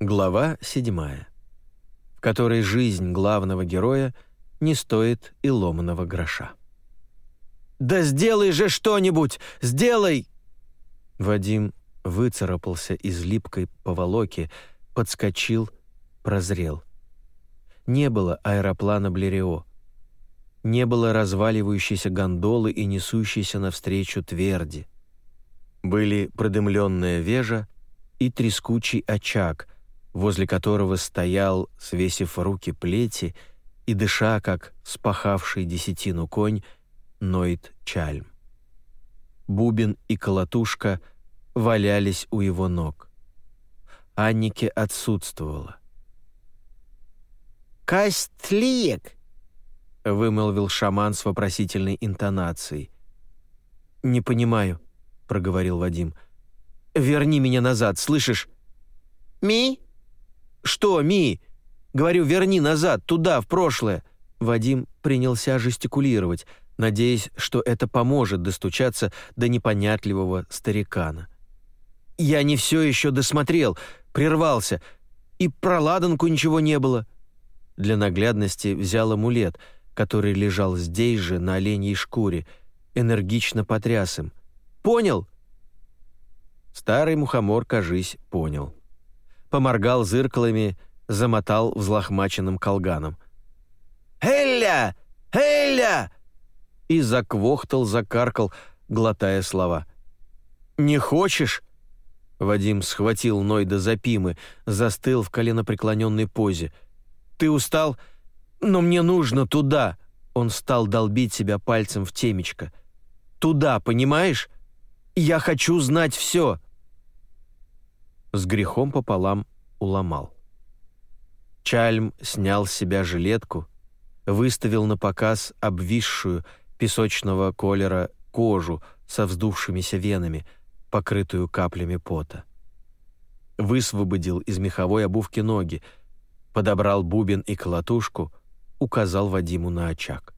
Глава 7, в которой жизнь главного героя не стоит и ломаного гроша. «Да сделай же что-нибудь! Сделай!» Вадим выцарапался из липкой поволоки, подскочил, прозрел. Не было аэроплана Блерио. Не было разваливающейся гондолы и несущейся навстречу тверди. Были продымленная вежа и трескучий очаг, возле которого стоял, свесив руки плети и дыша, как спахавший десятину конь, ноет чальм. Бубен и колотушка валялись у его ног. Аннике отсутствовала. «Костлиек!» — вымолвил шаман с вопросительной интонацией. «Не понимаю», — проговорил Вадим. «Верни меня назад, слышишь?» «Ми?» «Что, Ми?» «Говорю, верни назад, туда, в прошлое». Вадим принялся жестикулировать, надеясь, что это поможет достучаться до непонятливого старикана. «Я не все еще досмотрел, прервался, и про ладанку ничего не было». Для наглядности взял амулет, который лежал здесь же, на оленьей шкуре, энергично потряс им. «Понял?» Старый мухомор, кажись, понял. Поморгал зыркалами, замотал взлохмаченным колганом. «Элля! Элля!» И заквохтал, закаркал, глотая слова. «Не хочешь?» Вадим схватил Нойда за пимы, застыл в коленопреклоненной позе — ты устал? Но мне нужно туда!» Он стал долбить себя пальцем в темечко. «Туда, понимаешь? Я хочу знать все!» С грехом пополам уломал. Чальм снял с себя жилетку, выставил на показ обвисшую песочного колера кожу со вздувшимися венами, покрытую каплями пота. Высвободил из меховой обувки ноги, подобрал бубен и колотушку, указал Вадиму на очаг.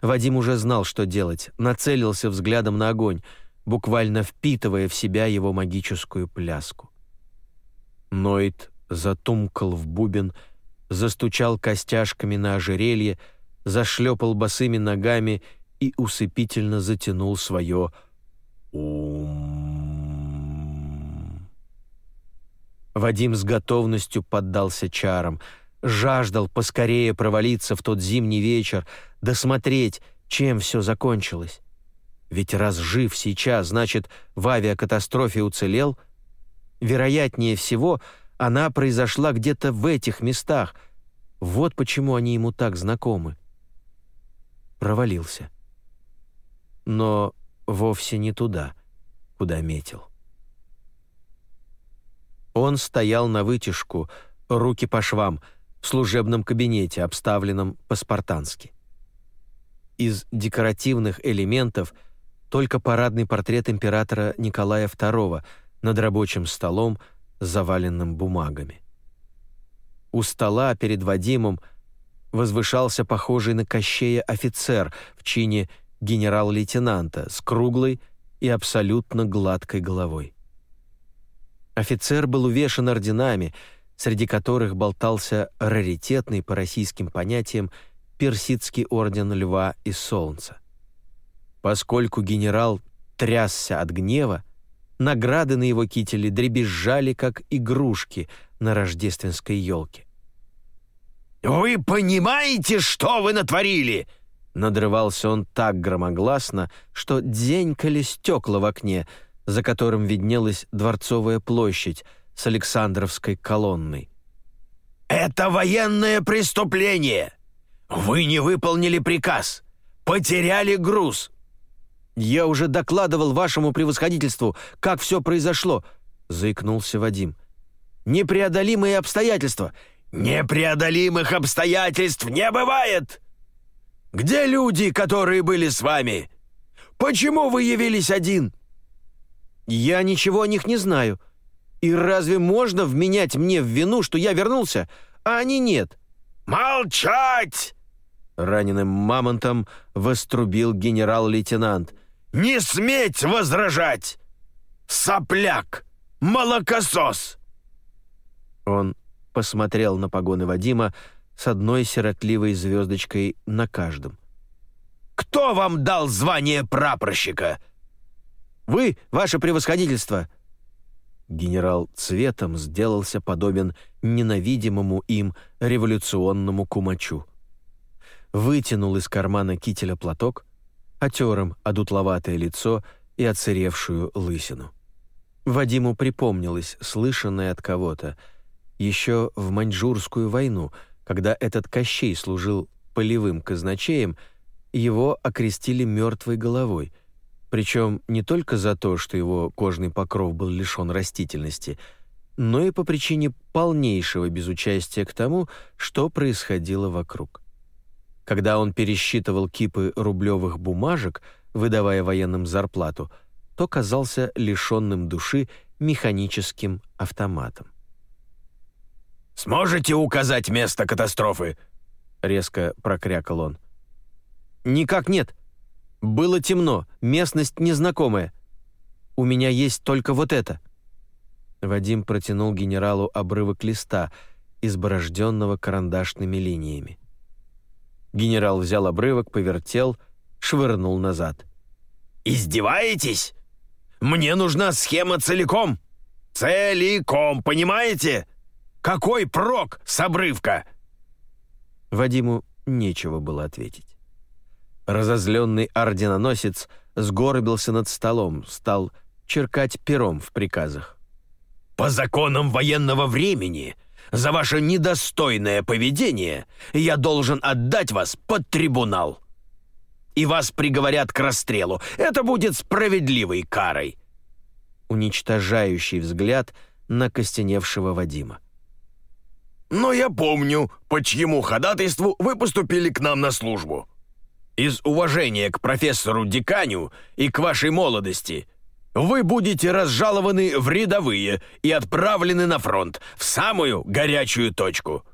Вадим уже знал, что делать, нацелился взглядом на огонь, буквально впитывая в себя его магическую пляску. Ноид затумкал в бубен, застучал костяшками на ожерелье, зашлепал босыми ногами и усыпительно затянул свое «Ум». Вадим с готовностью поддался чарам, жаждал поскорее провалиться в тот зимний вечер, досмотреть, чем все закончилось. Ведь раз жив сейчас, значит, в авиакатастрофе уцелел. Вероятнее всего, она произошла где-то в этих местах. Вот почему они ему так знакомы. Провалился. Но вовсе не туда, куда метил. Он стоял на вытяжку, руки по швам, в служебном кабинете, обставленном по-спартански. Из декоративных элементов только парадный портрет императора Николая II над рабочим столом, заваленным бумагами. У стола перед Вадимом возвышался похожий на Кощея офицер в чине генерал-лейтенанта с круглой и абсолютно гладкой головой. Офицер был увешан орденами, среди которых болтался раритетный по российским понятиям персидский орден Льва и Солнца. Поскольку генерал трясся от гнева, награды на его кителе дребезжали, как игрушки на рождественской елке. «Вы понимаете, что вы натворили?» Надрывался он так громогласно, что дзенькали стекла в окне — за которым виднелась Дворцовая площадь с Александровской колонной. «Это военное преступление! Вы не выполнили приказ! Потеряли груз!» «Я уже докладывал вашему превосходительству, как все произошло», — заикнулся Вадим. «Непреодолимые обстоятельства». «Непреодолимых обстоятельств не бывает! Где люди, которые были с вами? Почему вы явились один?» Я ничего о них не знаю. И разве можно вменять мне в вину, что я вернулся, а они нет? Молчать! Раненым мамонтом вострубил генерал-лейтенант. Не сметь возражать! Сопляк! Молокосос! Он посмотрел на погоны Вадима с одной сиротливой звездочкой на каждом. «Кто вам дал звание прапорщика?» «Вы, ваше превосходительство!» Генерал цветом сделался подобен ненавидимому им революционному кумачу. Вытянул из кармана кителя платок, отер им одутловатое лицо и отсыревшую лысину. Вадиму припомнилось слышанное от кого-то еще в Маньчжурскую войну, когда этот Кощей служил полевым казначеем, его окрестили мертвой головой, причем не только за то, что его кожный покров был лишен растительности, но и по причине полнейшего безучастия к тому, что происходило вокруг. Когда он пересчитывал кипы рублевых бумажек, выдавая военным зарплату, то казался лишенным души механическим автоматом. «Сможете указать место катастрофы?» — резко прокрякал он. «Никак нет. Было темно, местность незнакомая. У меня есть только вот это». Вадим протянул генералу обрывок листа, изборожденного карандашными линиями. Генерал взял обрывок, повертел, швырнул назад. «Издеваетесь? Мне нужна схема целиком. Целиком, понимаете? Какой прок с обрывка?» Вадиму нечего было ответить. Разозленный орденоносец сгорбился над столом, стал черкать пером в приказах. «По законам военного времени, за ваше недостойное поведение я должен отдать вас под трибунал. И вас приговорят к расстрелу. Это будет справедливой карой». Уничтожающий взгляд на костеневшего Вадима. «Но я помню, по чьему ходатайству вы поступили к нам на службу. Из уважения к профессору Диканю и к вашей молодости вы будете разжалованы в рядовые и отправлены на фронт, в самую горячую точку».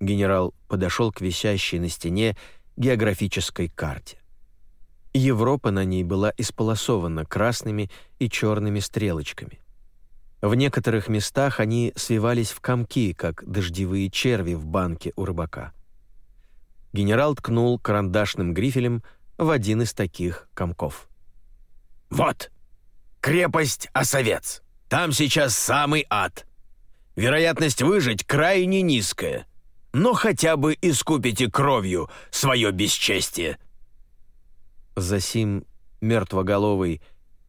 Генерал подошел к висящей на стене географической карте. Европа на ней была исполосована красными и черными стрелочками. В некоторых местах они свивались в комки, как дождевые черви в банке у рыбака. Генерал ткнул карандашным грифелем в один из таких комков. «Вот, крепость Осовец. Там сейчас самый ад. Вероятность выжить крайне низкая, но хотя бы искупите кровью свое бесчестие». Засим мертвоголовый,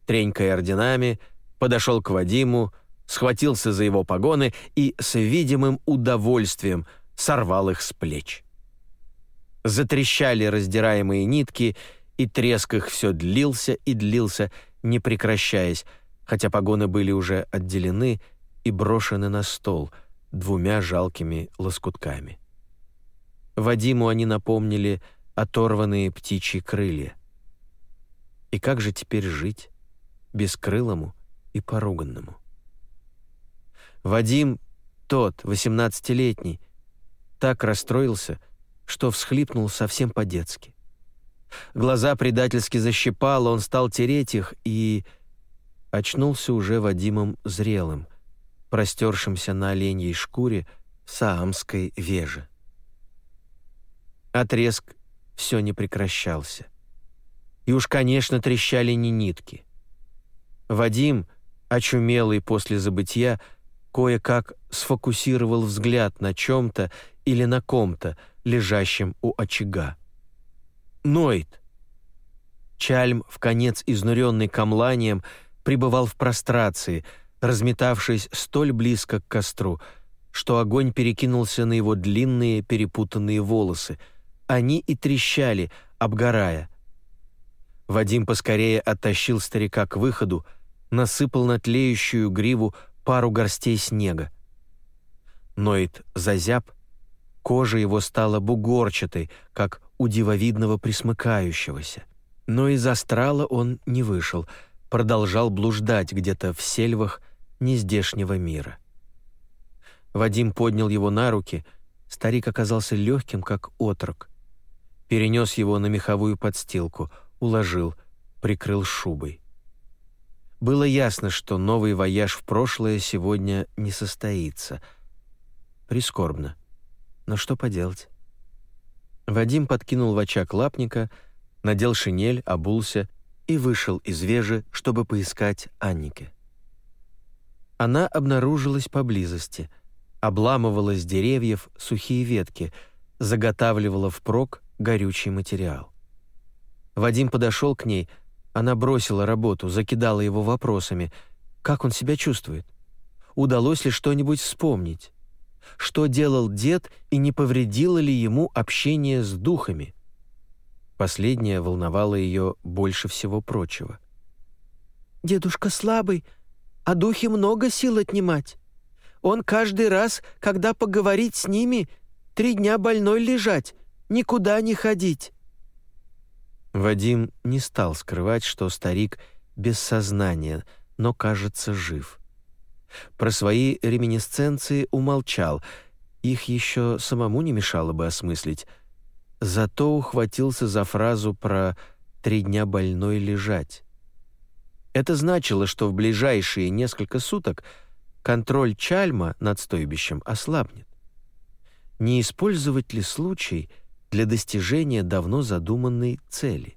тренькая орденами, подошел к Вадиму, схватился за его погоны и с видимым удовольствием сорвал их с плеч. Затрещали раздираемые нитки, и треск их все длился и длился, не прекращаясь, хотя погоны были уже отделены и брошены на стол двумя жалкими лоскутками. Вадиму они напомнили оторванные птичьи крылья. И как же теперь жить, бескрылому и поруганному? Вадим, тот, восемнадцатилетний, так расстроился, что всхлипнул совсем по-детски. Глаза предательски защипало, он стал тереть их и... Очнулся уже Вадимом зрелым, простершимся на оленьей шкуре Саамской веже. Отрезк все не прекращался. И уж, конечно, трещали не нитки. Вадим, очумелый после забытья, кое-как сфокусировал взгляд на чем-то или на ком-то, лежащем у очага. Ноет. Чальм, в конец изнуренный камланием, пребывал в прострации, разметавшись столь близко к костру, что огонь перекинулся на его длинные перепутанные волосы. Они и трещали, обгорая. Вадим поскорее оттащил старика к выходу, насыпал на тлеющую гриву пару горстей снега. Ноет зазяб, Кожа его стала бугорчатой, как у дивовидного присмыкающегося. Но из астрала он не вышел, продолжал блуждать где-то в сельвах нездешнего мира. Вадим поднял его на руки, старик оказался легким, как отрок. Перенес его на меховую подстилку, уложил, прикрыл шубой. Было ясно, что новый вояж в прошлое сегодня не состоится — прискорбно. Но что поделать? Вадим подкинул в очаг лапника, надел шинель, обулся и вышел из вежи, чтобы поискать Аннике. Она обнаружилась поблизости, обламывала с деревьев сухие ветки, заготавливала впрок горючий материал. Вадим подошел к ней, она бросила работу, закидала его вопросами. Как он себя чувствует? Удалось ли что-нибудь вспомнить? Что делал дед и не повредило ли ему общение с духами? Последнее волновало ее больше всего прочего. «Дедушка слабый, а духи много сил отнимать. Он каждый раз, когда поговорить с ними, три дня больной лежать, никуда не ходить». Вадим не стал скрывать, что старик без сознания, но, кажется, жив. Про свои реминисценции умолчал, их еще самому не мешало бы осмыслить, зато ухватился за фразу про «три дня больной лежать». Это значило, что в ближайшие несколько суток контроль Чальма над стойбищем ослабнет. Не использовать ли случай для достижения давно задуманной цели?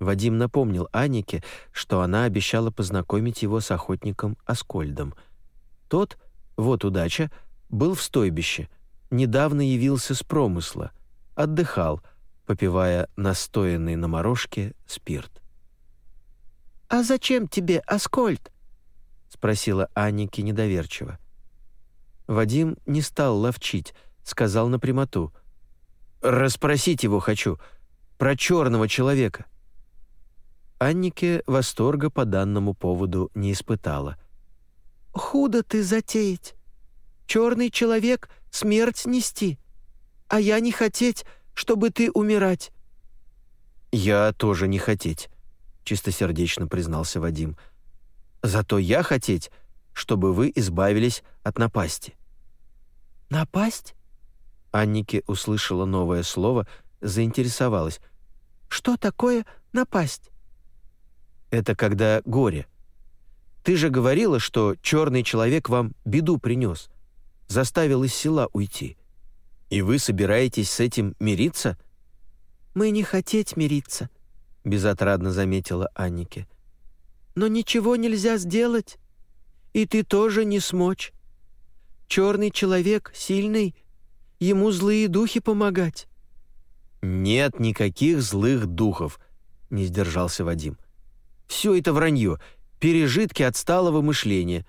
Вадим напомнил Анике, что она обещала познакомить его с охотником Аскольдом. Тот, вот удача, был в стойбище, недавно явился с промысла, отдыхал, попивая настоянный на морожке спирт. «А зачем тебе Аскольд?» — спросила Анники недоверчиво. Вадим не стал ловчить, сказал напрямоту. «Расспросить его хочу. Про черного человека». Аннике восторга по данному поводу не испытала. «Худо ты затеять. Черный человек — смерть нести, а я не хотеть, чтобы ты умирать». «Я тоже не хотеть», чистосердечно признался Вадим. Зато я хотеть, чтобы вы избавились от напасти. Напасть? Аннике услышала новое слово, заинтересовалась. Что такое напасть? Это когда горе. Ты же говорила, что черный человек вам беду принес, заставил из села уйти. И вы собираетесь с этим мириться? Мы не хотеть мириться, безотрадно заметила Аннике. Но ничего нельзя сделать. И ты тоже не смочь. Черный человек сильный, ему злые духи помогать. Нет никаких злых духов, не сдержался Вадим. Все это вранье, пережитки отсталого мышления.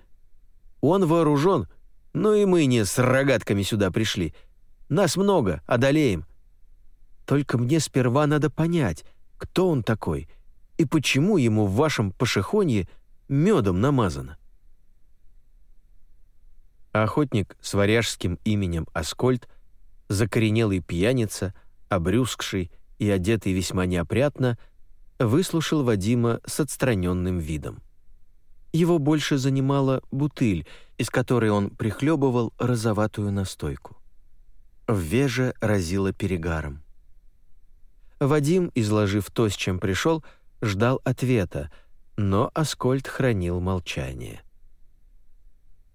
Он вооружен, но и мы не с рогатками сюда пришли. Нас много, одолеем. Только мне сперва надо понять, кто он такой и почему ему в вашем пошехонье медом намазано. Охотник с варяжским именем Аскольд, закоренелый пьяница, обрюзгший и одетый весьма неопрятно, выслушал Вадима с отстраненным видом. Его больше занимала бутыль, из которой он прихлебывал розоватую настойку. В веже разило перегаром. Вадим, изложив то, с чем пришел, ждал ответа, но Аскольд хранил молчание.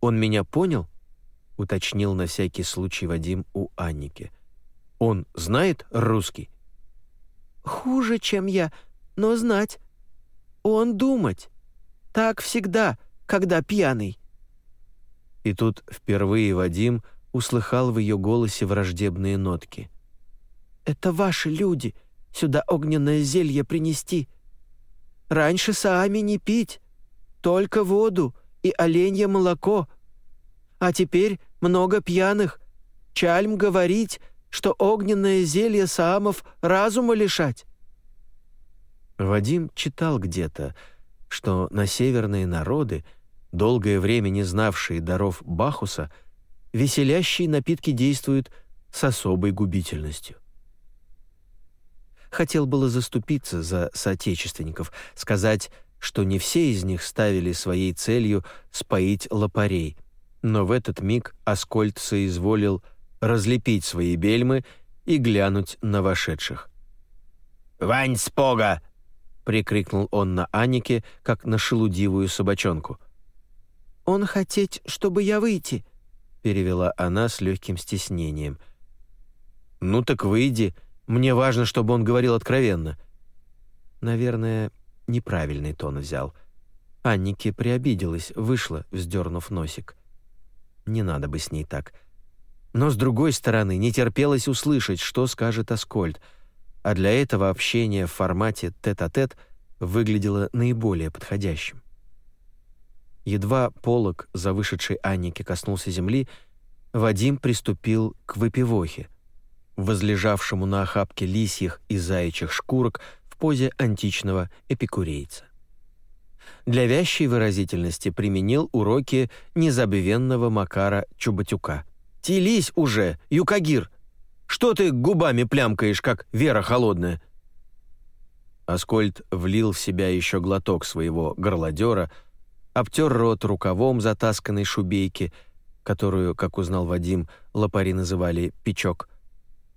«Он меня понял?» — уточнил на всякий случай Вадим у Анники. «Он знает русский?» «Хуже, чем я, но знать. Он думать. Так всегда, когда пьяный». И тут впервые Вадим услыхал в ее голосе враждебные нотки. «Это ваши люди сюда огненное зелье принести. Раньше сами не пить, только воду и оленье молоко. А теперь много пьяных. Чальм говорить, что огненное зелье саамов разума лишать». Вадим читал где-то, что на северные народы, долгое время не знавшие даров Бахуса, веселящие напитки действуют с особой губительностью. Хотел было заступиться за соотечественников, сказать, что не все из них ставили своей целью споить лопарей, но в этот миг Аскольд соизволил разлепить свои бельмы и глянуть на вошедших. «Вань спога!» — прикрикнул он на Анике, как на шелудивую собачонку. «Он хотеть, чтобы я выйти», — перевела она с легким стеснением. «Ну так выйди. Мне важно, чтобы он говорил откровенно». Наверное, неправильный тон взял. Аннике приобиделась, вышла, вздернув носик. Не надо бы с ней так. Но, с другой стороны, не терпелось услышать, что скажет Аскольд, а для этого общение в формате тет-а-тет -тет выглядело наиболее подходящим. Едва полог за вышедшей Аннике коснулся земли, Вадим приступил к выпивохе, возлежавшему на охапке лисьих и заячьих шкурок в позе античного эпикурейца. Для вящей выразительности применил уроки незабвенного Макара Чубатюка. «Телись уже, Юкагир! Что ты губами плямкаешь, как Вера холодная?» Аскольд влил в себя еще глоток своего горлодера — обтер рот рукавом затасканной шубейки, которую, как узнал Вадим, лопари называли «печок»,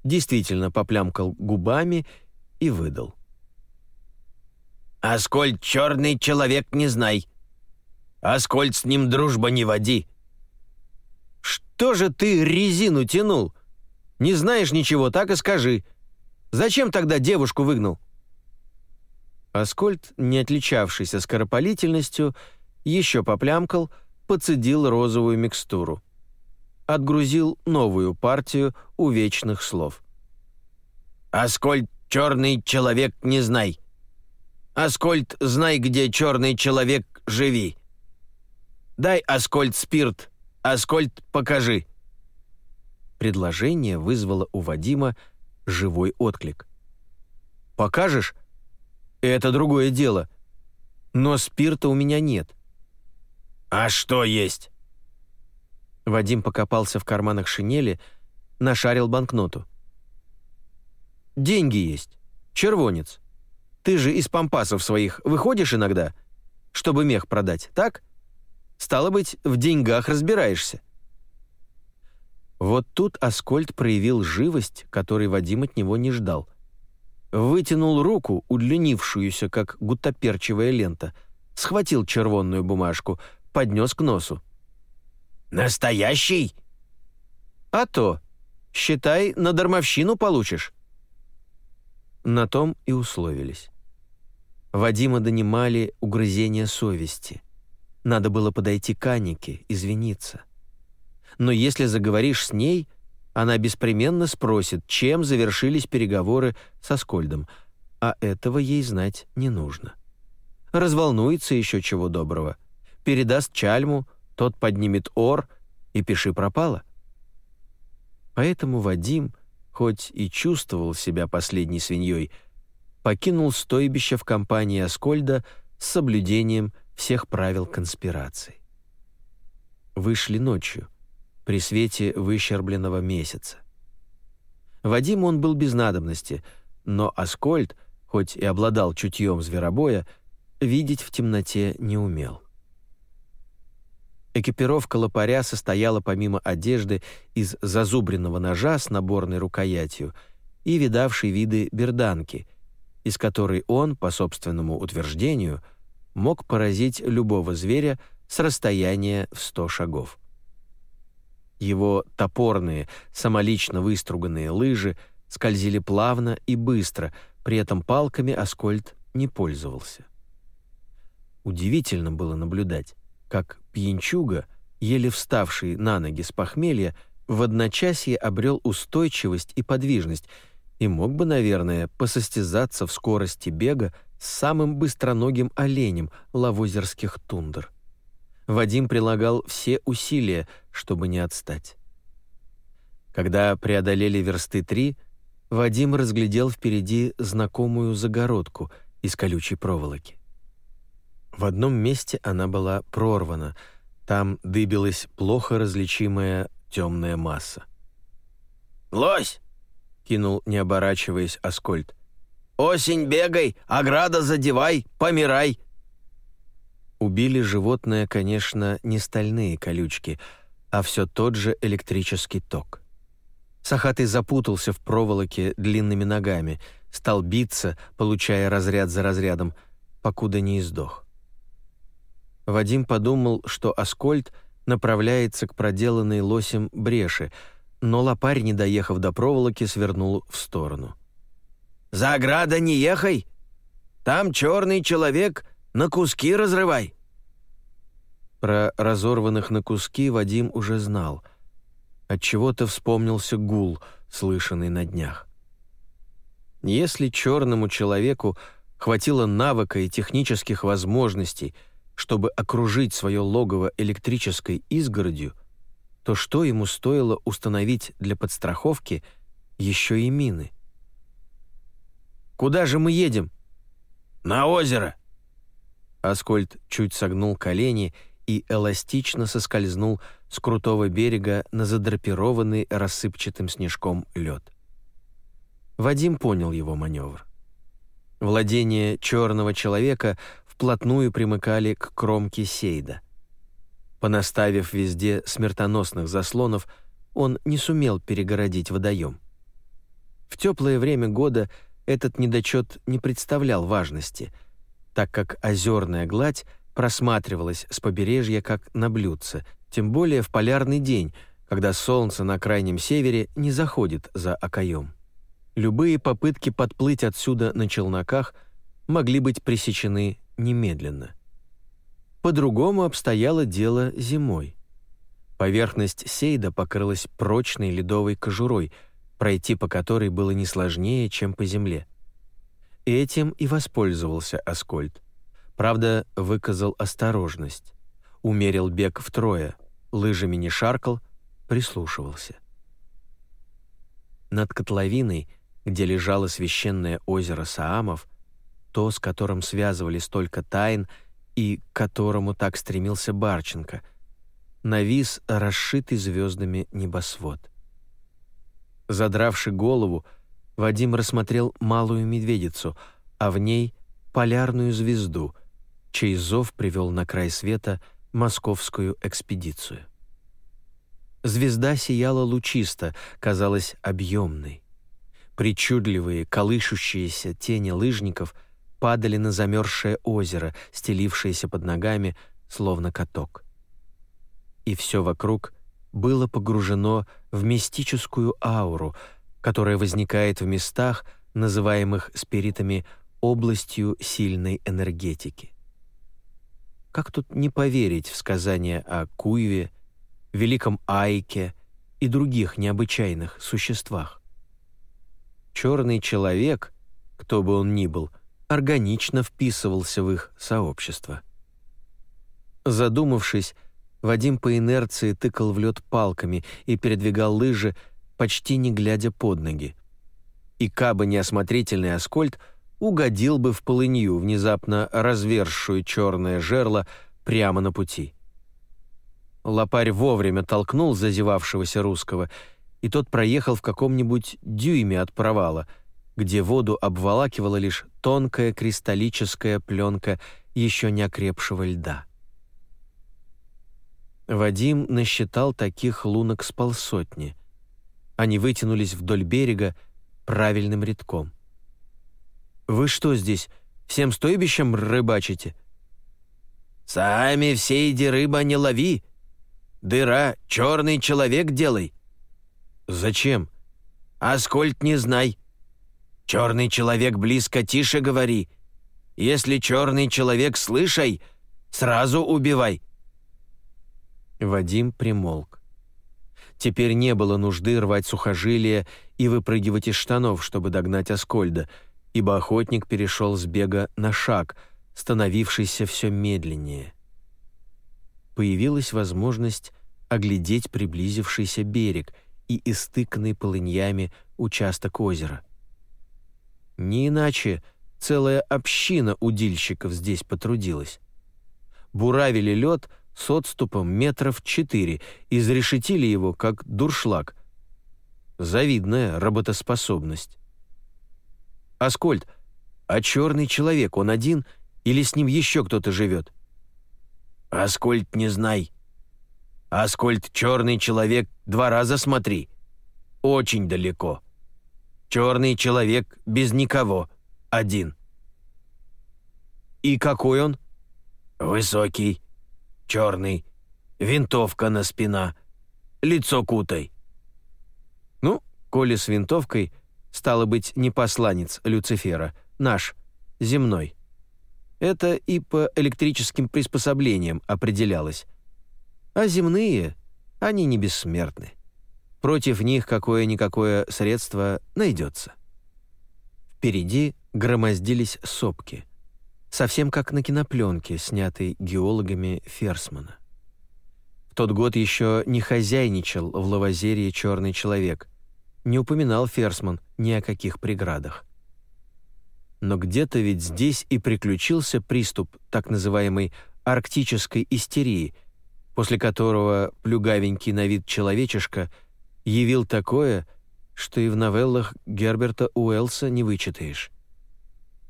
действительно поплямкал губами и выдал. «Аскольд черный человек не знай. Аскольд с ним дружба не води». «Что же ты резину тянул? Не знаешь ничего, так и скажи. Зачем тогда девушку выгнал?» Аскольд, не отличавшийся скоропалительностью, еще поплямкал, подцедил розовую микстуру. Отгрузил новую партию увечных слов. «Аскольд, черный человек, не знай. Аскольд, знай, где черный человек, живи. Дай, Аскольд, спирт. Аскольд, покажи». Предложение вызвало у Вадима живой отклик. «Покажешь? Это другое дело. Но спирта у меня нет. «А что есть?» Вадим покопался в карманах шинели, нашарил банкноту. «Деньги есть. Червонец. Ты же из пампасов своих выходишь иногда, чтобы мех продать, так? Стало быть, в деньгах разбираешься». Вот тут Аскольд проявил живость, которой Вадим от него не ждал. Вытянул руку, удлинившуюся, как гутоперчивая лента, схватил червонную бумажку — поднес к носу. «Настоящий?» «А то. Считай, на дармовщину получишь». На том и условились. Вадима донимали угрызения совести. Надо было подойти к Анике, извиниться. Но если заговоришь с ней, она беспременно спросит, чем завершились переговоры со Скольдом, а этого ей знать не нужно. Разволнуется еще чего доброго — передаст Чальму, тот поднимет ор, и пиши пропало. Поэтому Вадим, хоть и чувствовал себя последней свиньей, покинул стойбище в компании Аскольда с соблюдением всех правил конспирации. Вышли ночью, при свете выщербленного месяца. Вадиму он был без надобности, но Аскольд, хоть и обладал чутьем зверобоя, видеть в темноте не умел. Экипировка лопаря состояла помимо одежды из зазубренного ножа с наборной рукоятью и видавшей виды берданки, из которой он, по собственному утверждению, мог поразить любого зверя с расстояния в сто шагов. Его топорные, самолично выструганные лыжи скользили плавно и быстро, при этом палками Аскольд не пользовался. Удивительно было наблюдать, как пьянчуга, еле вставший на ноги с похмелья, в одночасье обрел устойчивость и подвижность и мог бы, наверное, посостязаться в скорости бега с самым быстроногим оленем лавозерских тундр. Вадим прилагал все усилия, чтобы не отстать. Когда преодолели версты три, Вадим разглядел впереди знакомую загородку из колючей проволоки. В одном месте она была прорвана, там дыбилась плохо различимая темная масса. «Лось!» — кинул, не оборачиваясь, Аскольд. «Осень бегай, ограда задевай, помирай!» Убили животное, конечно, не стальные колючки, а все тот же электрический ток. Сахатый запутался в проволоке длинными ногами, стал биться, получая разряд за разрядом, покуда не издох. Вадим подумал, что Аскольд направляется к проделанной лосем бреши, но лопарь, не доехав до проволоки, свернул в сторону. «За ограда не ехай! Там черный человек, на куски разрывай!» Про разорванных на куски Вадим уже знал. Отчего-то вспомнился гул, слышанный на днях. Если черному человеку хватило навыка и технических возможностей, чтобы окружить свое логово электрической изгородью, то что ему стоило установить для подстраховки еще и мины? «Куда же мы едем?» «На озеро!» Аскольд чуть согнул колени и эластично соскользнул с крутого берега на задрапированный рассыпчатым снежком лед. Вадим понял его маневр. Владения черного человека вплотную примыкали к кромке Сейда. Понаставив везде смертоносных заслонов, он не сумел перегородить водоем. В теплое время года этот недочет не представлял важности, так как озерная гладь просматривалась с побережья как на блюдце, тем более в полярный день, когда солнце на крайнем севере не заходит за окоем. Любые попытки подплыть отсюда на челноках могли быть пресечены немедленно. По-другому обстояло дело зимой. Поверхность Сейда покрылась прочной ледовой кожурой, пройти по которой было не сложнее, чем по земле. Этим и воспользовался Аскольд. Правда, выказал осторожность. Умерил бег втрое, лыжами не шаркал, прислушивался. Над котловиной, где лежало священное озеро Саамов, то, с которым связывали столько тайн и к которому так стремился Барченко, навис расшитый звездами небосвод. Задравши голову, Вадим рассмотрел малую медведицу, а в ней — полярную звезду — чей зов привел на край света московскую экспедицию. Звезда сияла лучисто, казалась объемной. Причудливые, колышущиеся тени лыжников падали на замерзшее озеро, стелившееся под ногами, словно каток. И все вокруг было погружено в мистическую ауру, которая возникает в местах, называемых спиритами областью сильной энергетики. Как тут не поверить в сказания о Куеве, Великом Айке и других необычайных существах? Черный человек, кто бы он ни был, органично вписывался в их сообщество. Задумавшись, Вадим по инерции тыкал в лед палками и передвигал лыжи, почти не глядя под ноги. И кабы неосмотрительный Аскольд — угодил бы в полынью, внезапно развершую черное жерло прямо на пути. Лопарь вовремя толкнул зазевавшегося русского, и тот проехал в каком-нибудь дюйме от провала, где воду обволакивала лишь тонкая кристаллическая пленка еще не окрепшего льда. Вадим насчитал таких лунок с полсотни. Они вытянулись вдоль берега правильным рядком. «Вы что здесь, всем стойбищем рыбачите?» «Сами все иди рыба не лови. Дыра черный человек делай». «Зачем?» «Аскольд не знай. Черный человек близко тише говори. Если черный человек слышай, сразу убивай». Вадим примолк. Теперь не было нужды рвать сухожилия и выпрыгивать из штанов, чтобы догнать Аскольда — ибо охотник перешел с бега на шаг, становившийся все медленнее. Появилась возможность оглядеть приблизившийся берег и истыканный полыньями участок озера. Не иначе целая община удильщиков здесь потрудилась. Буравили лед с отступом метров четыре, изрешетили его, как дуршлаг. Завидная работоспособность. «Аскольд, а черный человек, он один или с ним еще кто-то живет?» «Аскольд, не знай. Аскольд, черный человек, два раза смотри. Очень далеко. Черный человек без никого, один». «И какой он?» «Высокий, черный, винтовка на спина, лицо кутай». Ну, коли с винтовкой, стало быть, не посланец Люцифера, наш, земной. Это и по электрическим приспособлениям определялось. А земные, они не бессмертны. Против них какое-никакое средство найдется. Впереди громоздились сопки, совсем как на кинопленке, снятой геологами Ферсмана. В тот год еще не хозяйничал в лавазерии черный человек, не упоминал Ферсман ни о каких преградах. Но где-то ведь здесь и приключился приступ так называемой арктической истерии, после которого плюгавенький на вид человечишка явил такое, что и в новеллах Герберта Уэллса не вычитаешь.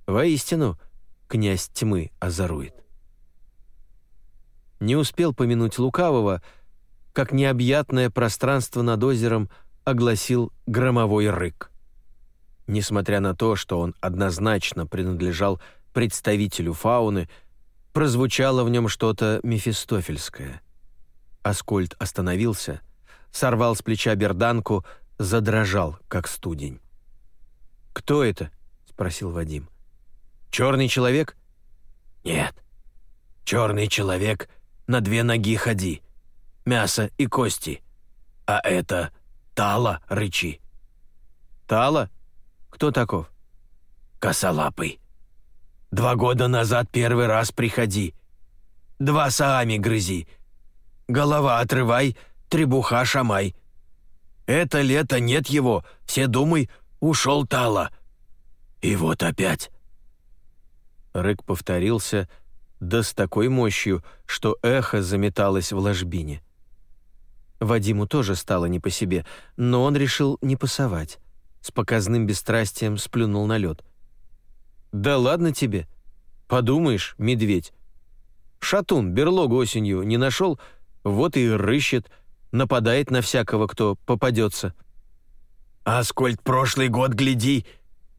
Воистину, князь тьмы озорует. Не успел помянуть лукавого, как необъятное пространство над озером огласил громовой рык. Несмотря на то, что он однозначно принадлежал представителю фауны, прозвучало в нем что-то мефистофельское. Аскольд остановился, сорвал с плеча берданку, задрожал, как студень. «Кто это?» — спросил Вадим. «Черный человек?» «Нет. Черный человек на две ноги ходи. Мясо и кости. А это Тала рычи». «Тала? Кто таков?» «Косолапый. Два года назад первый раз приходи. Два саами грызи. Голова отрывай, требуха шамай. Это лето нет его, все думай, ушел Тала. И вот опять». Рык повторился, да с такой мощью, что эхо заметалось в ложбине. Вадиму тоже стало не по себе, но он решил не пасовать. С показным бесстрастием сплюнул на лед. «Да ладно тебе. Подумаешь, медведь. Шатун берлогу осенью не нашел, вот и рыщет, нападает на всякого, кто попадется». «А сколько прошлый год, гляди,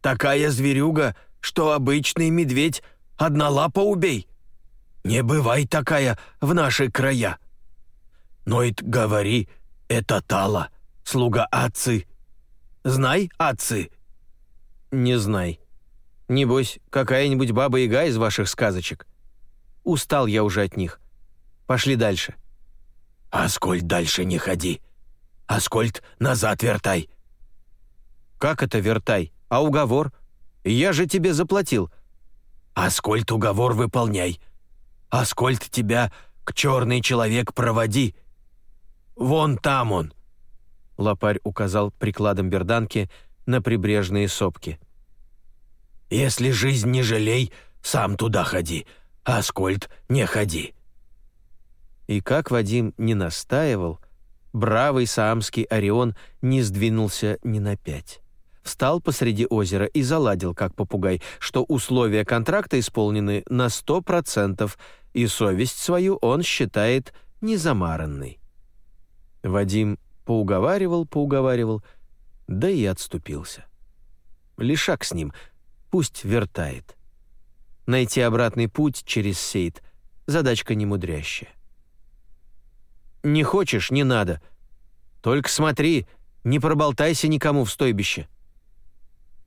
такая зверюга, что обычный медведь однолапо убей. Не бывай такая в наши края. Но и говори, это Тала, слуга отцы. Знай, отцы?» «Не знай. Небось, какая-нибудь баба-яга из ваших сказочек. Устал я уже от них. Пошли дальше». «Аскольд дальше не ходи. Аскольд назад вертай». «Как это вертай? А уговор? Я же тебе заплатил». «Аскольд уговор выполняй. Аскольд тебя к черный человек проводи. Вон там он». Лопарь указал прикладом берданки на прибрежные сопки. «Если жизнь не жалей, сам туда ходи. Аскольд, не ходи». И как Вадим не настаивал, бравый саамский Орион не сдвинулся ни на пять. Встал посреди озера и заладил, как попугай, что условия контракта исполнены на сто процентов, и совесть свою он считает незамаранной. Вадим поуговаривал, поуговаривал, да и отступился. Лишак с ним, пусть вертает. Найти обратный путь через сейт — задачка немудрящая. Не хочешь — не надо. Только смотри, не проболтайся никому в стойбище.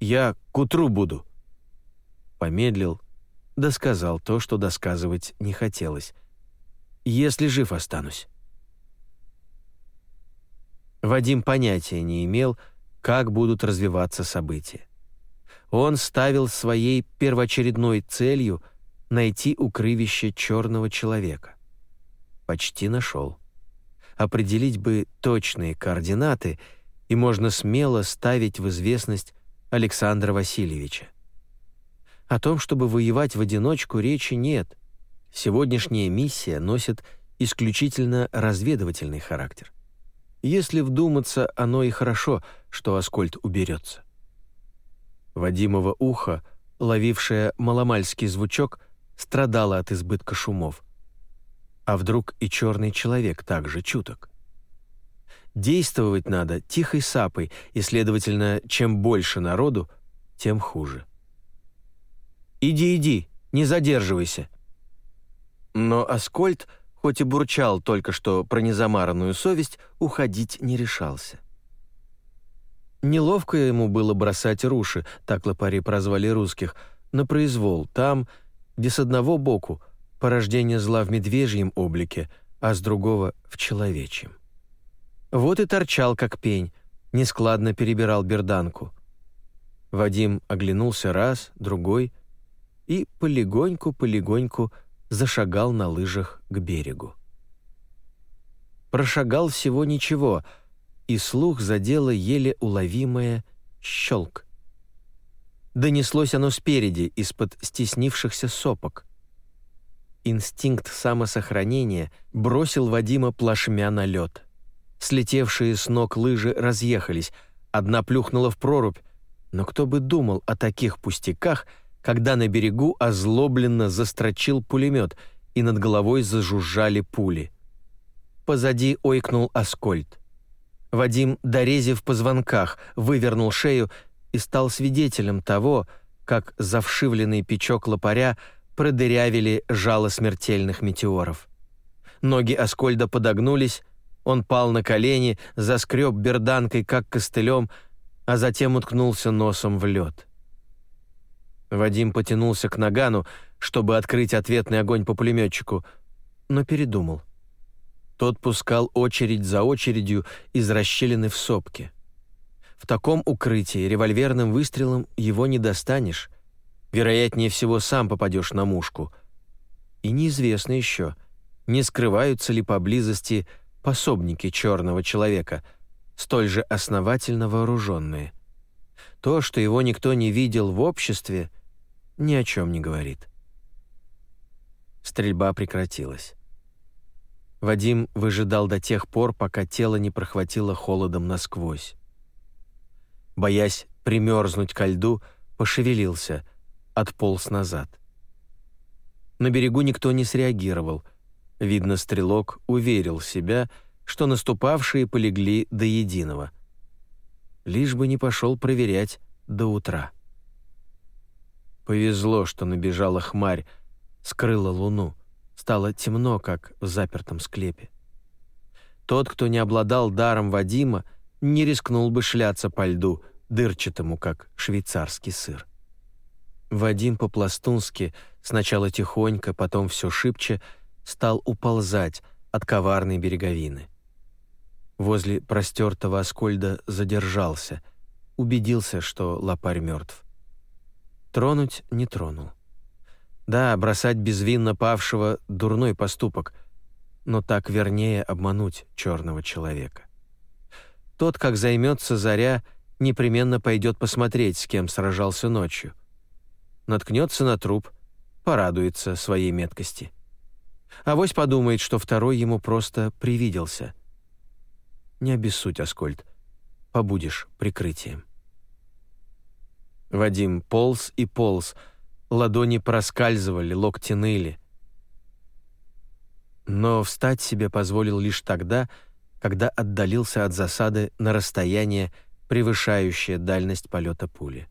Я к утру буду». Помедлил, досказал то, что досказывать не хотелось. «Если жив останусь». Вадим понятия не имел, как будут развиваться события. Он ставил своей первоочередной целью найти укрывище черного человека. Почти нашел определить бы точные координаты, и можно смело ставить в известность Александра Васильевича. О том, чтобы воевать в одиночку, речи нет. Сегодняшняя миссия носит исключительно разведывательный характер. Если вдуматься, оно и хорошо, что Аскольд уберется. Вадимово ухо, ловившее маломальский звучок, страдало от избытка шумов. А вдруг и черный человек также чуток? Действовать надо тихой сапой, и, следовательно, чем больше народу, тем хуже. «Иди, иди, не задерживайся». Но Аскольд, хоть и бурчал только что про незамаранную совесть, уходить не решался. Неловко ему было бросать руши, так лопари прозвали русских, на произвол, там, где с одного боку порождение зла в медвежьем облике, а с другого — в человечьем. Вот и торчал, как пень, нескладно перебирал берданку. Вадим оглянулся раз, другой и полегоньку-полегоньку зашагал на лыжах к берегу. Прошагал всего ничего, и слух задело еле уловимое «щелк». Донеслось оно спереди, из-под стеснившихся сопок. Инстинкт самосохранения бросил Вадима плашмя на лед. Слетевшие с ног лыжи разъехались, одна плюхнула в прорубь, но кто бы думал о таких пустяках — когда на берегу озлобленно застрочил пулемет и над головой зажужжали пули. Позади ойкнул Аскольд. Вадим, дорезив по звонках, вывернул шею и стал свидетелем того, как завшивленный печок лопаря продырявили жало смертельных метеоров. Ноги Аскольда подогнулись, он пал на колени, заскреб берданкой, как костылем, а затем уткнулся носом в лед. Вадим потянулся к нагану, чтобы открыть ответный огонь по пулеметчику, но передумал. Тот пускал очередь за очередью из расщелины в сопке. В таком укрытии револьверным выстрелом его не достанешь. Вероятнее всего, сам попадешь на мушку. И неизвестно еще, не скрываются ли поблизости пособники черного человека, столь же основательно вооруженные. То, что его никто не видел в обществе — ни о чем не говорит. Стрельба прекратилась. Вадим выжидал до тех пор, пока тело не прохватило холодом насквозь. Боясь примерзнуть ко льду, пошевелился, отполз назад. На берегу никто не среагировал. Видно, стрелок уверил себя, что наступавшие полегли до единого. Лишь бы не пошел проверять до утра. Повезло, что набежала хмарь, скрыла луну. Стало темно, как в запертом склепе. Тот, кто не обладал даром Вадима, не рискнул бы шляться по льду, дырчатому, как швейцарский сыр. Вадим по-пластунски, сначала тихонько, потом все шибче, стал уползать от коварной береговины. Возле простертого оскольда задержался, убедился, что лопарь мертв. Тронуть не тронул. Да, бросать безвинно павшего — дурной поступок, но так вернее обмануть черного человека. Тот, как займется заря, непременно пойдет посмотреть, с кем сражался ночью. Наткнется на труп, порадуется своей меткости. Авось подумает, что второй ему просто привиделся. Не обессудь, Аскольд, побудешь прикрытием. Вадим полз и полз, ладони проскальзывали, локти ныли. Но встать себе позволил лишь тогда, когда отдалился от засады на расстояние, превышающее дальность полета пули.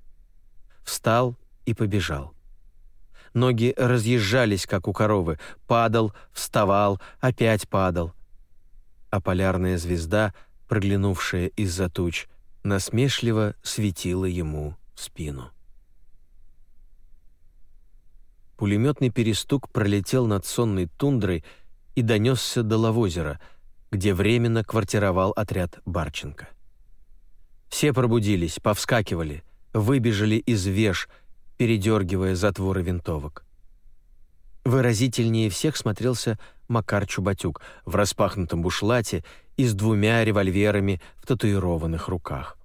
Встал и побежал. Ноги разъезжались, как у коровы, падал, вставал, опять падал. А полярная звезда, проглянувшая из-за туч, насмешливо светила ему спину. Пулеметный перестук пролетел над сонной тундрой и донесся до Лавозера, где временно квартировал отряд Барченко. Все пробудились, повскакивали, выбежали из веш, передергивая затворы винтовок. Выразительнее всех смотрелся Макар Чубатюк в распахнутом бушлате и с двумя револьверами в татуированных руках.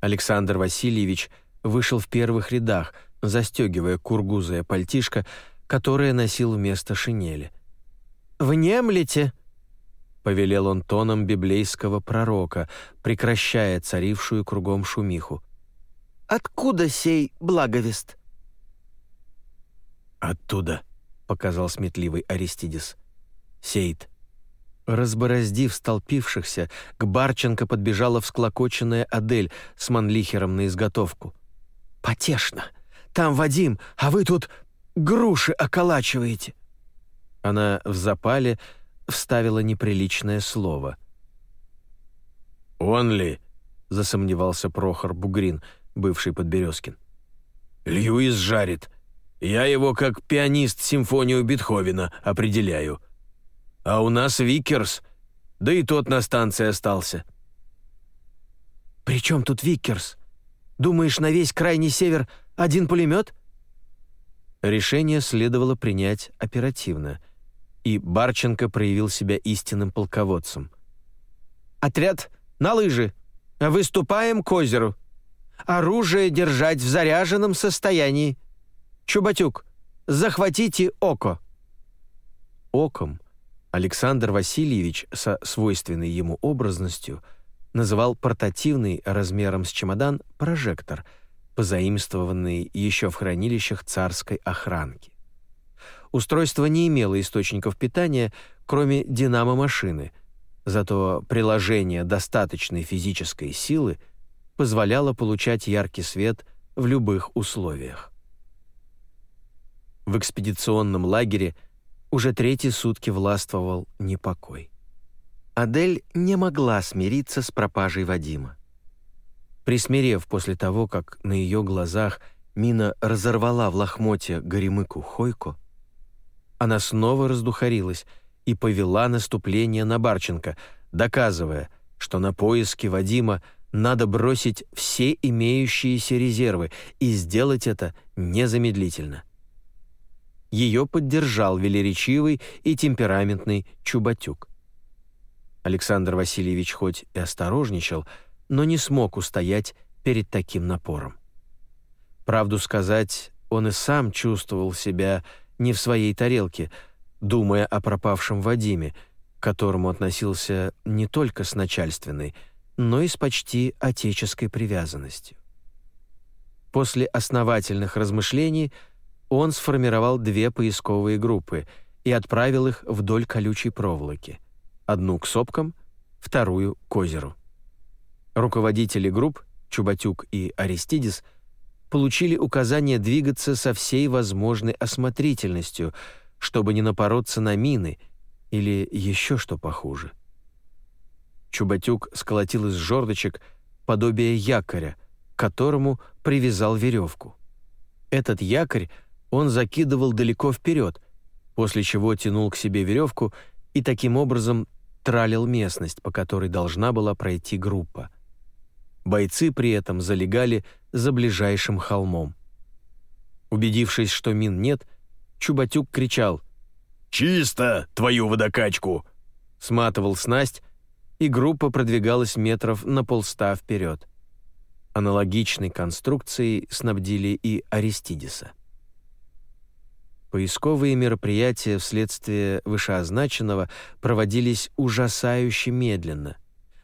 Александр Васильевич вышел в первых рядах, застегивая кургузое пальтишко, которое носил вместо шинели. «Внемлите!» — повелел он тоном библейского пророка, прекращая царившую кругом шумиху. «Откуда сей благовест?» «Оттуда», — показал сметливый Аристидис. «Сейд, Разбороздив столпившихся, к Барченко подбежала всклокоченная Адель с манлихером на изготовку. «Потешно! Там Вадим, а вы тут груши околачиваете!» Она в запале вставила неприличное слово. «Он ли?» — засомневался Прохор Бугрин, бывший Подберезкин. «Льюис жарит. Я его как пианист симфонию Бетховена определяю. А у нас Викерс, да и тот на станции остался». «При чем тут Викерс? Думаешь, на весь крайний север один пулемет?» Решение следовало принять оперативно, и Барченко проявил себя истинным полководцем. «Отряд на лыжи! Выступаем к озеру! Оружие держать в заряженном состоянии! Чубатюк, захватите око!» Оком Александр Васильевич со свойственной ему образностью называл портативный размером с чемодан прожектор — позаимствованный еще в хранилищах царской охранки. Устройство не имело источников питания, кроме динамо-машины, зато приложение достаточной физической силы позволяло получать яркий свет в любых условиях. В экспедиционном лагере уже третьи сутки властвовал непокой. Адель не могла смириться с пропажей Вадима. Присмирев после того, как на ее глазах Мина разорвала в лохмотье горемыку Хойко, она снова раздухарилась и повела наступление на Барченко, доказывая, что на поиски Вадима надо бросить все имеющиеся резервы и сделать это незамедлительно. Ее поддержал велеречивый и темпераментный Чубатюк. Александр Васильевич хоть и осторожничал, но не смог устоять перед таким напором. Правду сказать, он и сам чувствовал себя не в своей тарелке, думая о пропавшем Вадиме, к которому относился не только с начальственной, но и с почти отеческой привязанностью. После основательных размышлений он сформировал две поисковые группы и отправил их вдоль колючей проволоки. Одну к сопкам, вторую к озеру. Руководители групп, Чубатюк и Аристидис, получили указание двигаться со всей возможной осмотрительностью, чтобы не напороться на мины или еще что похуже. Чубатюк сколотил из жердочек подобие якоря, к которому привязал веревку. Этот якорь он закидывал далеко вперед, после чего тянул к себе веревку и таким образом тралил местность, по которой должна была пройти группа. Бойцы при этом залегали за ближайшим холмом. Убедившись, что мин нет, Чубатюк кричал «Чисто, твою водокачку!» Сматывал снасть, и группа продвигалась метров на полста вперед. Аналогичной конструкцией снабдили и Аристидиса. Поисковые мероприятия вследствие вышеозначенного проводились ужасающе медленно,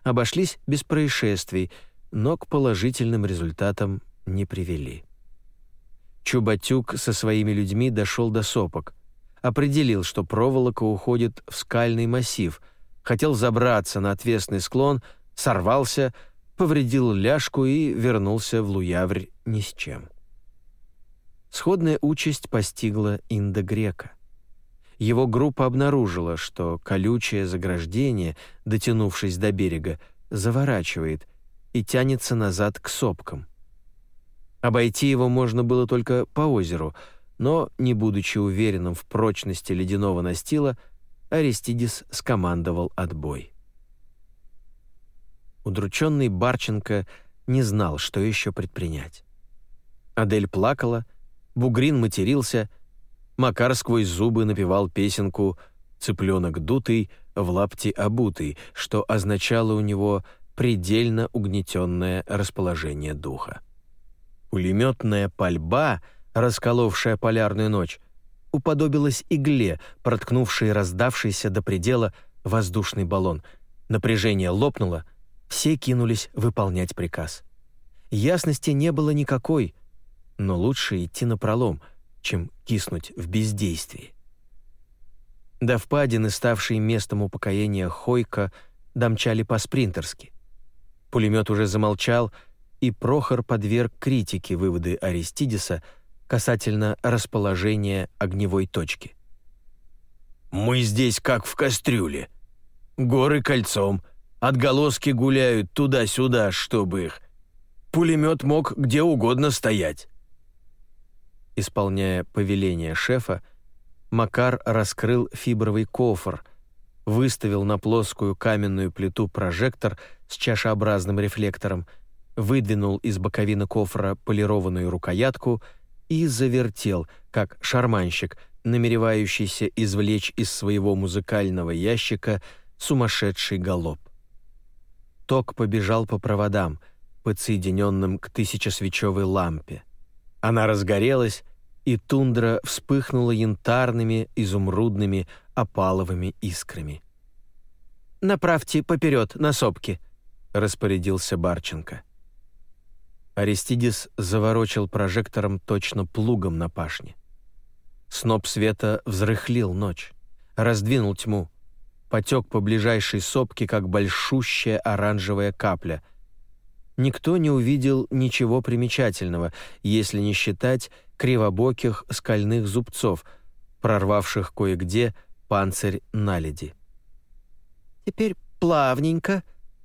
обошлись без происшествий – но к положительным результатам не привели. Чубатюк со своими людьми дошел до сопок, определил, что проволока уходит в скальный массив, хотел забраться на отвесный склон, сорвался, повредил ляжку и вернулся в Луяврь ни с чем. Сходная участь постигла Индогрека. Его группа обнаружила, что колючее заграждение, дотянувшись до берега, заворачивает – и тянется назад к сопкам. Обойти его можно было только по озеру, но, не будучи уверенным в прочности ледяного настила, Аристидис скомандовал отбой. Удрученный Барченко не знал, что еще предпринять. Адель плакала, Бугрин матерился, Макар сквозь зубы напевал песенку «Цыпленок дутый, в лапти обутый», что означало у него предельно угнетенное расположение духа. Пулеметная пальба, расколовшая полярную ночь, уподобилась игле, проткнувшей раздавшийся до предела воздушный баллон. Напряжение лопнуло, все кинулись выполнять приказ. Ясности не было никакой, но лучше идти на пролом, чем киснуть в бездействии. До впадины, ставшей местом упокоения Хойка, домчали по-спринтерски. Пулемет уже замолчал, и Прохор подверг критике выводы Аристидиса касательно расположения огневой точки. Мы здесь как в кастрюле. Горы кольцом, отголоски гуляют туда-сюда, чтобы их. Пулемет мог где угодно стоять». Исполняя повеление шефа, Макар раскрыл фибровый кофр, выставил на плоскую каменную плиту прожектор с чашеобразным рефлектором, выдвинул из боковины кофра полированную рукоятку и завертел, как шарманщик, намеревающийся извлечь из своего музыкального ящика сумасшедший галоп. Ток побежал по проводам, подсоединенным к тысячесвечевой лампе. Она разгорелась, и тундра вспыхнула янтарными, изумрудными, опаловыми искрами. «Направьте поперед, на сопки», — распорядился Барченко. Аристидис заворочил прожектором точно плугом на пашне. Сноп света взрыхлил ночь, раздвинул тьму, потек по ближайшей сопке, как большущая оранжевая капля. Никто не увидел ничего примечательного, если не считать кривобоких скальных зубцов, прорвавших кое-где панцирь наледи. «Теперь плавненько,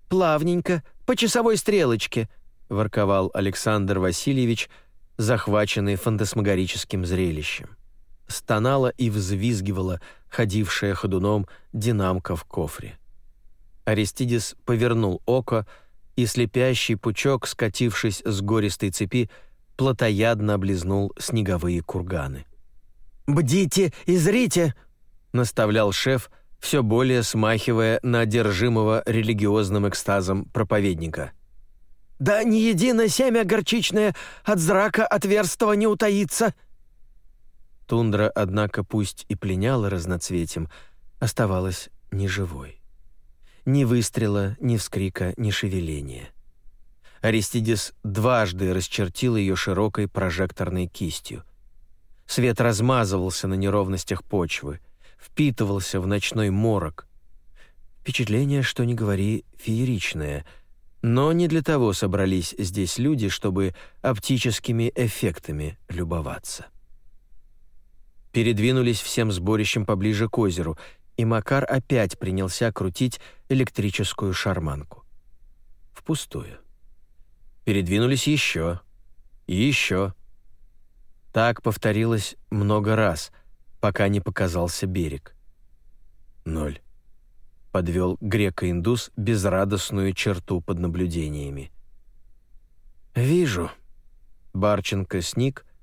плавненько, по часовой стрелочке», — ворковал Александр Васильевич, захваченный фантасмагорическим зрелищем стонала и взвизгивала ходившая ходуном динамка в кофре. Аристидис повернул око, и слепящий пучок, скатившись с гористой цепи, плотоядно облизнул снеговые курганы. «Бдите и зрите!» — наставлял шеф, все более смахивая на одержимого религиозным экстазом проповедника. «Да ни едино семя горчичное от зрака отверстого не утаится!» Тундра, однако, пусть и пленяла разноцветием, оставалась неживой. Ни выстрела, ни вскрика, ни шевеления. Аристидис дважды расчертил ее широкой прожекторной кистью. Свет размазывался на неровностях почвы, впитывался в ночной морок. Впечатление, что не говори, фееричное, но не для того собрались здесь люди, чтобы оптическими эффектами любоваться передвинулись всем сборищем поближе к озеру, и Макар опять принялся крутить электрическую шарманку. Впустую. Передвинулись еще. И еще. Так повторилось много раз, пока не показался берег. Ноль. Подвел греко-индус безрадостную черту под наблюдениями. «Вижу». Барченко сник —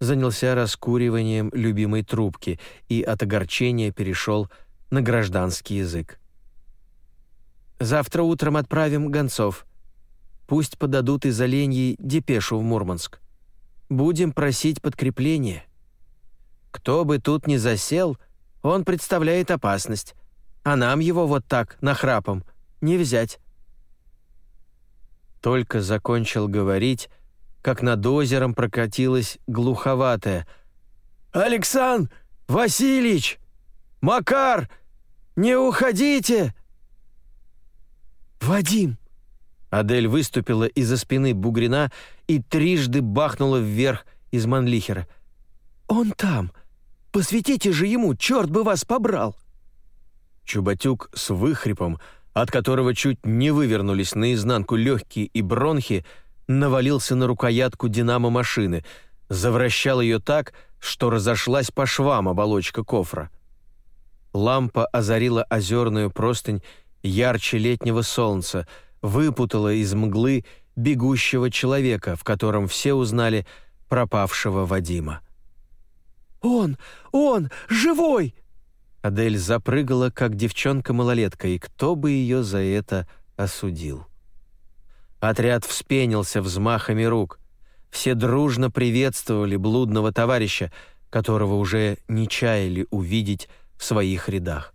занялся раскуриванием любимой трубки и от огорчения перешел на гражданский язык. «Завтра утром отправим гонцов. Пусть подадут из Оленьей депешу в Мурманск. Будем просить подкрепления. Кто бы тут ни засел, он представляет опасность, а нам его вот так, нахрапом, не взять». Только закончил говорить, как над озером прокатилась глуховатая «Александр Васильевич! Макар! Не уходите!» «Вадим!» Адель выступила из-за спины Бугрина и трижды бахнула вверх из Манлихера. «Он там! Посветите же ему, черт бы вас побрал!» Чубатюк с выхрипом, от которого чуть не вывернулись наизнанку легкие и бронхи, навалился на рукоятку динамо-машины, завращал ее так, что разошлась по швам оболочка кофра. Лампа озарила озерную простынь ярче летнего солнца, выпутала из мглы бегущего человека, в котором все узнали пропавшего Вадима. «Он! Он! Живой!» Адель запрыгала, как девчонка-малолетка, и кто бы ее за это осудил. Отряд вспенился взмахами рук. Все дружно приветствовали блудного товарища, которого уже не чаяли увидеть в своих рядах.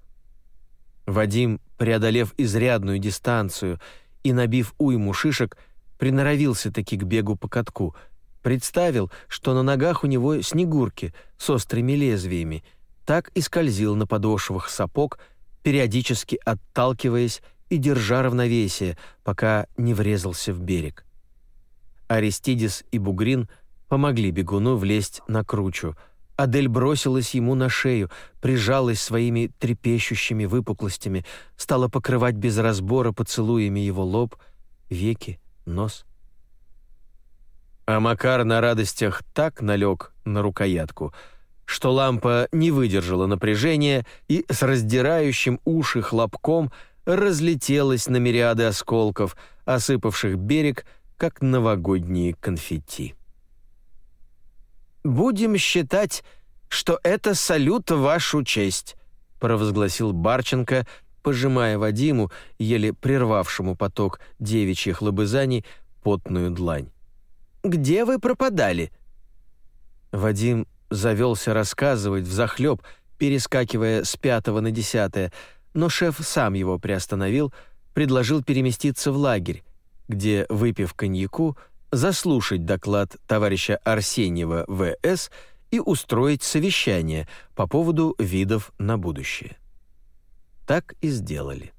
Вадим, преодолев изрядную дистанцию и набив уйму шишек, приноровился-таки к бегу по катку, представил, что на ногах у него снегурки с острыми лезвиями, так и скользил на подошвах сапог, периодически отталкиваясь и держа равновесие, пока не врезался в берег. Аристидис и Бугрин помогли бегуну влезть на кручу, Адель бросилась ему на шею, прижалась своими трепещущими выпуклостями, стала покрывать без разбора поцелуями его лоб, веки, нос. А Макар на радостях так налег на рукоятку, что лампа не выдержала напряжения и с раздирающим уши хлопком разлетелась на мириады осколков, осыпавших берег, как новогодние конфетти. «Будем считать, что это салют вашу честь», — провозгласил Барченко, пожимая Вадиму, еле прервавшему поток девичьих лобызаний, потную длань. «Где вы пропадали?» Вадим завелся рассказывать взахлеб, перескакивая с пятого на десятое, но шеф сам его приостановил, предложил переместиться в лагерь, где, выпив коньяку, заслушать доклад товарища Арсеньева В.С. и устроить совещание по поводу видов на будущее. Так и сделали.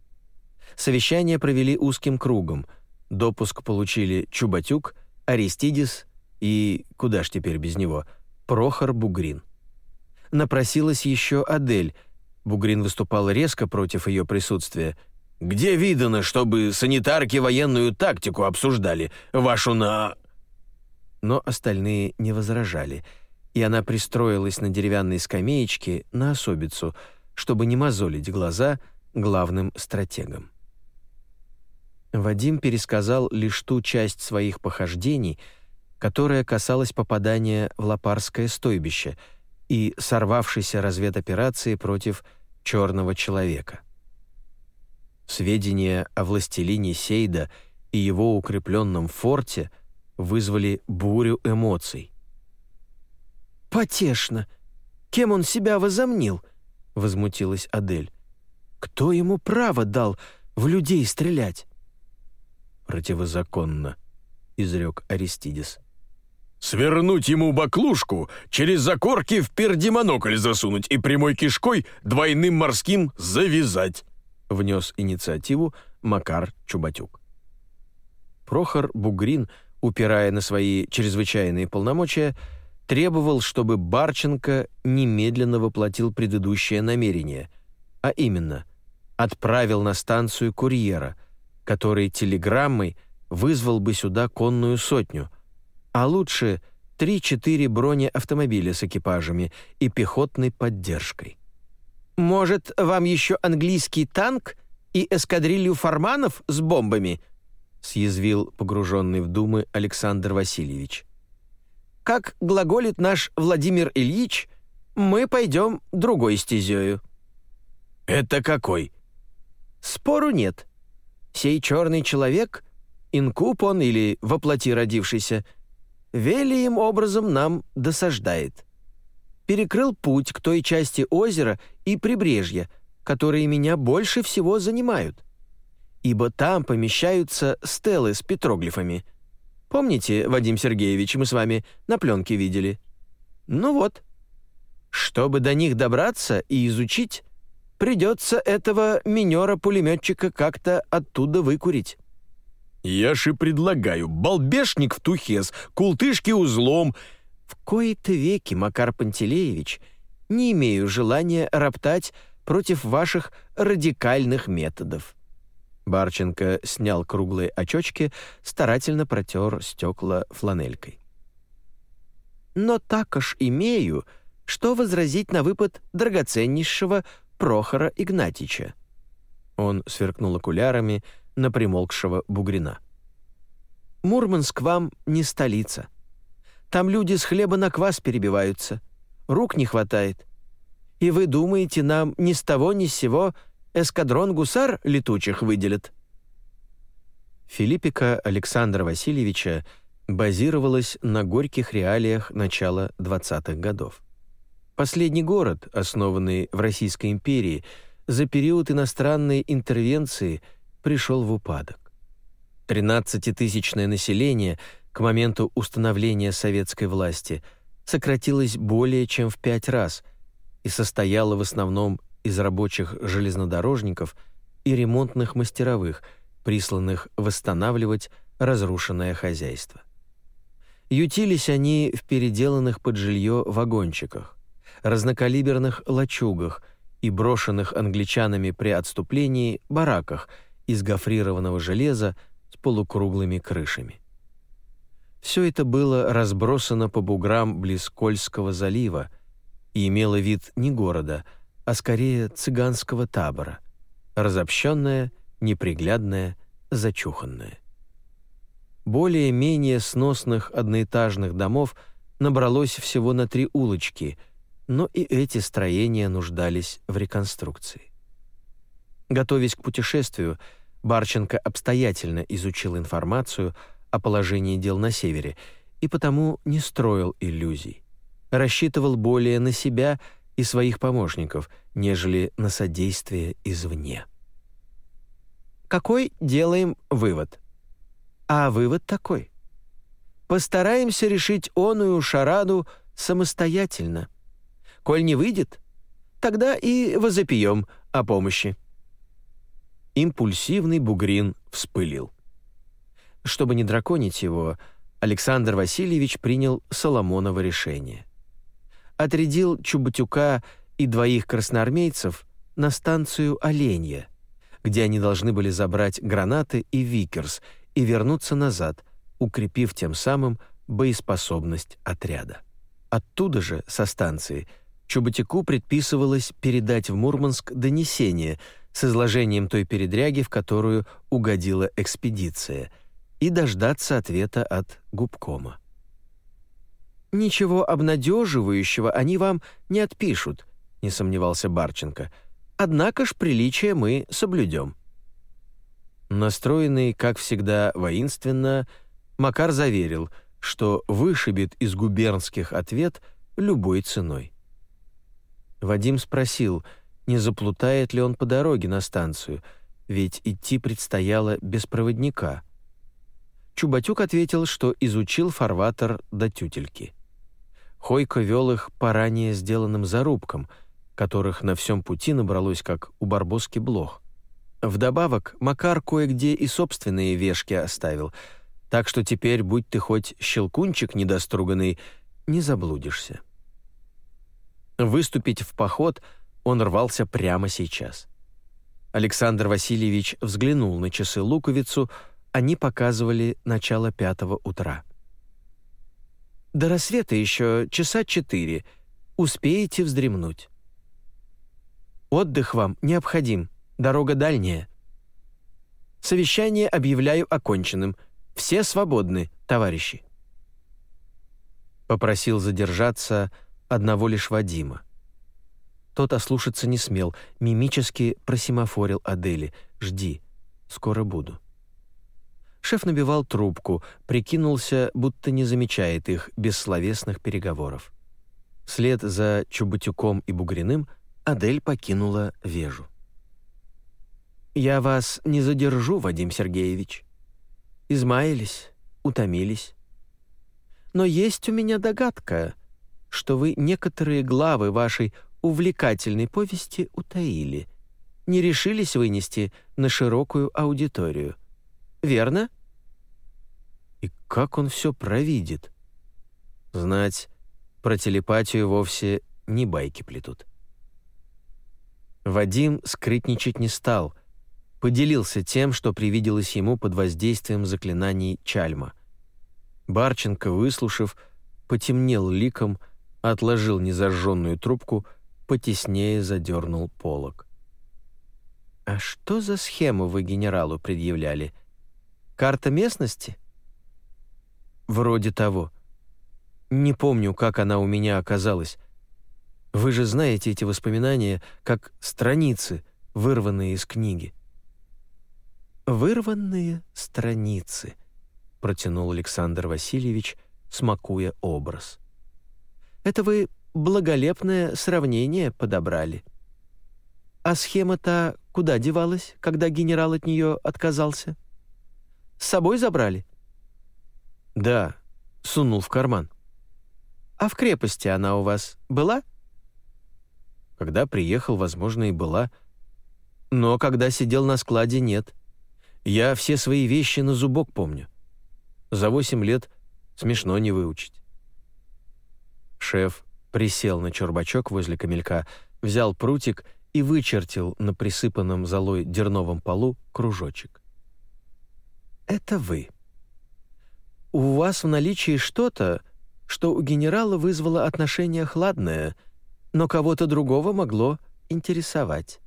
Совещание провели узким кругом. Допуск получили Чубатюк, Аристидис и, куда ж теперь без него, Прохор Бугрин. Напросилась еще Адель. Бугрин выступал резко против ее присутствия – где видано, чтобы санитарки военную тактику обсуждали? Вашу на...» Но остальные не возражали, и она пристроилась на деревянной скамеечке на особицу, чтобы не мозолить глаза главным стратегам. Вадим пересказал лишь ту часть своих похождений, которая касалась попадания в Лопарское стойбище и сорвавшейся разведоперации против черного человека. Сведения о властелине Сейда и его укрепленном форте вызвали бурю эмоций. «Потешно! Кем он себя возомнил?» — возмутилась Адель. «Кто ему право дал в людей стрелять?» «Противозаконно», — изрек Аристидис. «Свернуть ему баклушку, через закорки в пердемонокль засунуть и прямой кишкой двойным морским завязать», — внес инициативу Макар Чубатюк. Прохор Бугрин, упирая на свои чрезвычайные полномочия, требовал, чтобы Барченко немедленно воплотил предыдущее намерение, а именно отправил на станцию курьера, который телеграммой вызвал бы сюда конную сотню, а лучше 3-4 бронеавтомобиля с экипажами и пехотной поддержкой. «Может, вам еще английский танк и эскадрилью фарманов с бомбами?» — съязвил погруженный в думы Александр Васильевич. «Как глаголит наш Владимир Ильич, мы пойдем другой стезею». «Это какой?» «Спору нет. Сей черный человек, инкуб он или воплоти родившийся, велием образом нам досаждает перекрыл путь к той части озера и прибрежья, которые меня больше всего занимают. Ибо там помещаются стелы с петроглифами. Помните, Вадим Сергеевич, мы с вами на пленке видели? Ну вот. Чтобы до них добраться и изучить, придется этого минера-пулеметчика как-то оттуда выкурить. «Я же предлагаю, балбешник в тухес, култышки узлом, в кои-то веки, Макар Пантелеевич, не имею желания роптать против ваших радикальных методов». Барченко снял круглые очочки, старательно протер стекла фланелькой. «Но так уж имею, что возразить на выпад драгоценнейшего Прохора Игнатича». Он сверкнул окулярами на примолкшего бугрина. «Мурманск вам не столица. Там люди с хлеба на квас перебиваются. Рук не хватает. И вы думаете, нам ни с того ни с сего эскадрон гусар летучих выделят?» Филиппика Александра Васильевича базировалась на горьких реалиях начала 20-х годов. Последний город, основанный в Российской империи, за период иностранной интервенции пришел в упадок. 13-тысячное население – к моменту установления советской власти сократилось более чем в пять раз и состояло в основном из рабочих железнодорожников и ремонтных мастеровых, присланных восстанавливать разрушенное хозяйство. Ютились они в переделанных под жилье вагончиках, разнокалиберных лачугах и брошенных англичанами при отступлении бараках из гофрированного железа с полукруглыми крышами. Все это было разбросано по буграм близ Кольского залива и имело вид не города, а скорее цыганского табора, разобщенное, неприглядное, зачуханное. Более-менее сносных одноэтажных домов набралось всего на три улочки, но и эти строения нуждались в реконструкции. Готовясь к путешествию, Барченко обстоятельно изучил информацию о положении дел на севере и потому не строил иллюзий. Рассчитывал более на себя и своих помощников, нежели на содействие извне. Какой делаем вывод? А вывод такой. Постараемся решить оную шараду самостоятельно. Коль не выйдет, тогда и возопьем о помощи. Импульсивный бугрин вспылил. Чтобы не драконить его, Александр Васильевич принял Соломоново решение. Отрядил Чубатюка и двоих красноармейцев на станцию Оленья, где они должны были забрать гранаты и викерс и вернуться назад, укрепив тем самым боеспособность отряда. Оттуда же, со станции, Чубатику предписывалось передать в Мурманск донесение с изложением той передряги, в которую угодила экспедиция, и дождаться ответа от губкома. «Ничего обнадеживающего они вам не отпишут», — не сомневался Барченко. «Однако ж приличие мы соблюдем». Настроенный, как всегда, воинственно, Макар заверил, что вышибет из губернских ответ любой ценой. Вадим спросил, не заплутает ли он по дороге на станцию, ведь идти предстояло без проводника. Чубатюк ответил, что изучил фарватер до тютельки. Хойко вел их по ранее сделанным зарубкам, которых на всем пути набралось, как у барбоски блох. Вдобавок, Макар кое-где и собственные вешки оставил, так что теперь, будь ты хоть щелкунчик недоструганный, не заблудишься. Выступить в поход он рвался прямо сейчас. Александр Васильевич взглянул на часы луковицу, они показывали начало пятого утра. «До рассвета еще часа четыре. Успеете вздремнуть?» «Отдых вам необходим», Дорога дальняя. Совещание объявляю оконченным. Все свободны, товарищи. Попросил задержаться одного лишь Вадима. Тот ослушаться не смел, мимически просимофорил Адели. «Жди, скоро буду». Шеф набивал трубку, прикинулся, будто не замечает их бессловесных переговоров. Вслед за Чубатюком и Бугриным Адель покинула Вежу. «Я вас не задержу, Вадим Сергеевич. Измаялись, утомились. Но есть у меня догадка, что вы некоторые главы вашей увлекательной повести утаили, не решились вынести на широкую аудиторию. Верно?» И как он все провидит? Знать, про телепатию вовсе не байки плетут. Вадим скрытничать не стал — поделился тем, что привиделось ему под воздействием заклинаний Чальма. Барченко, выслушав, потемнел ликом, отложил незажженную трубку, потеснее задернул полог. «А что за схему вы генералу предъявляли? Карта местности?» «Вроде того. Не помню, как она у меня оказалась. Вы же знаете эти воспоминания, как страницы, вырванные из книги. «Вырванные страницы», — протянул Александр Васильевич, смакуя образ. «Это вы благолепное сравнение подобрали. А схема-то куда девалась, когда генерал от нее отказался? С собой забрали?» «Да», — сунул в карман. «А в крепости она у вас была?» «Когда приехал, возможно, и была. Но когда сидел на складе, нет». Я все свои вещи на зубок помню. За восемь лет смешно не выучить. Шеф присел на чурбачок возле камелька, взял прутик и вычертил на присыпанном золой дерновом полу кружочек. «Это вы. У вас в наличии что-то, что у генерала вызвало отношение хладное, но кого-то другого могло интересовать.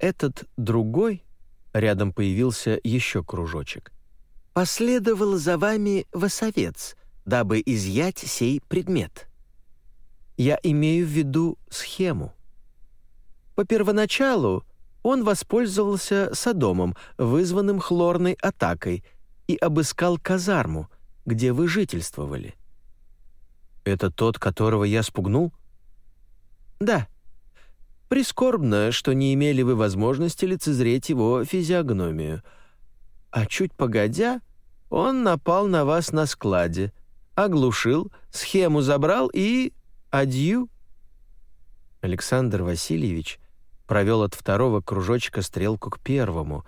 Этот другой, рядом появился еще кружочек, последовал за вами в осовец, дабы изъять сей предмет. Я имею в виду схему. По первоначалу он воспользовался Содомом, вызванным хлорной атакой, и обыскал казарму, где вы жительствовали. «Это тот, которого я спугнул?» «Да. Прискорбно, что не имели вы возможности лицезреть его физиогномию. А чуть погодя, он напал на вас на складе, оглушил, схему забрал и... адью». Александр Васильевич провел от второго кружочка стрелку к первому,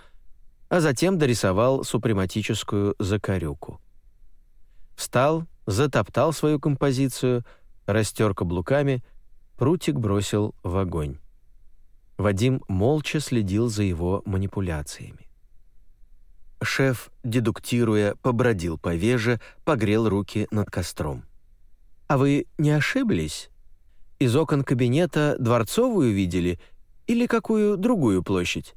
а затем дорисовал супрематическую закорюку. Встал, затоптал свою композицию, растер каблуками, прутик бросил в огонь. Вадим молча следил за его манипуляциями. Шеф, дедуктируя, побродил по веже, погрел руки над костром. «А вы не ошиблись? Из окон кабинета Дворцовую видели или какую другую площадь?»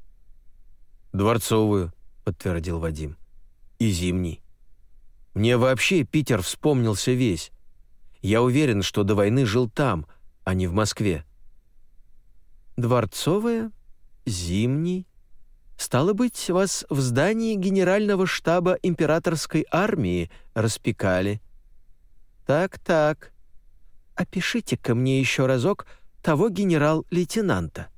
«Дворцовую», — подтвердил Вадим. «И Зимний. Мне вообще Питер вспомнился весь. Я уверен, что до войны жил там, а не в Москве». «Дворцовая? Зимний? Стало быть, вас в здании генерального штаба императорской армии распекали?» «Так-так. Опишите-ка мне еще разок того генерал-лейтенанта».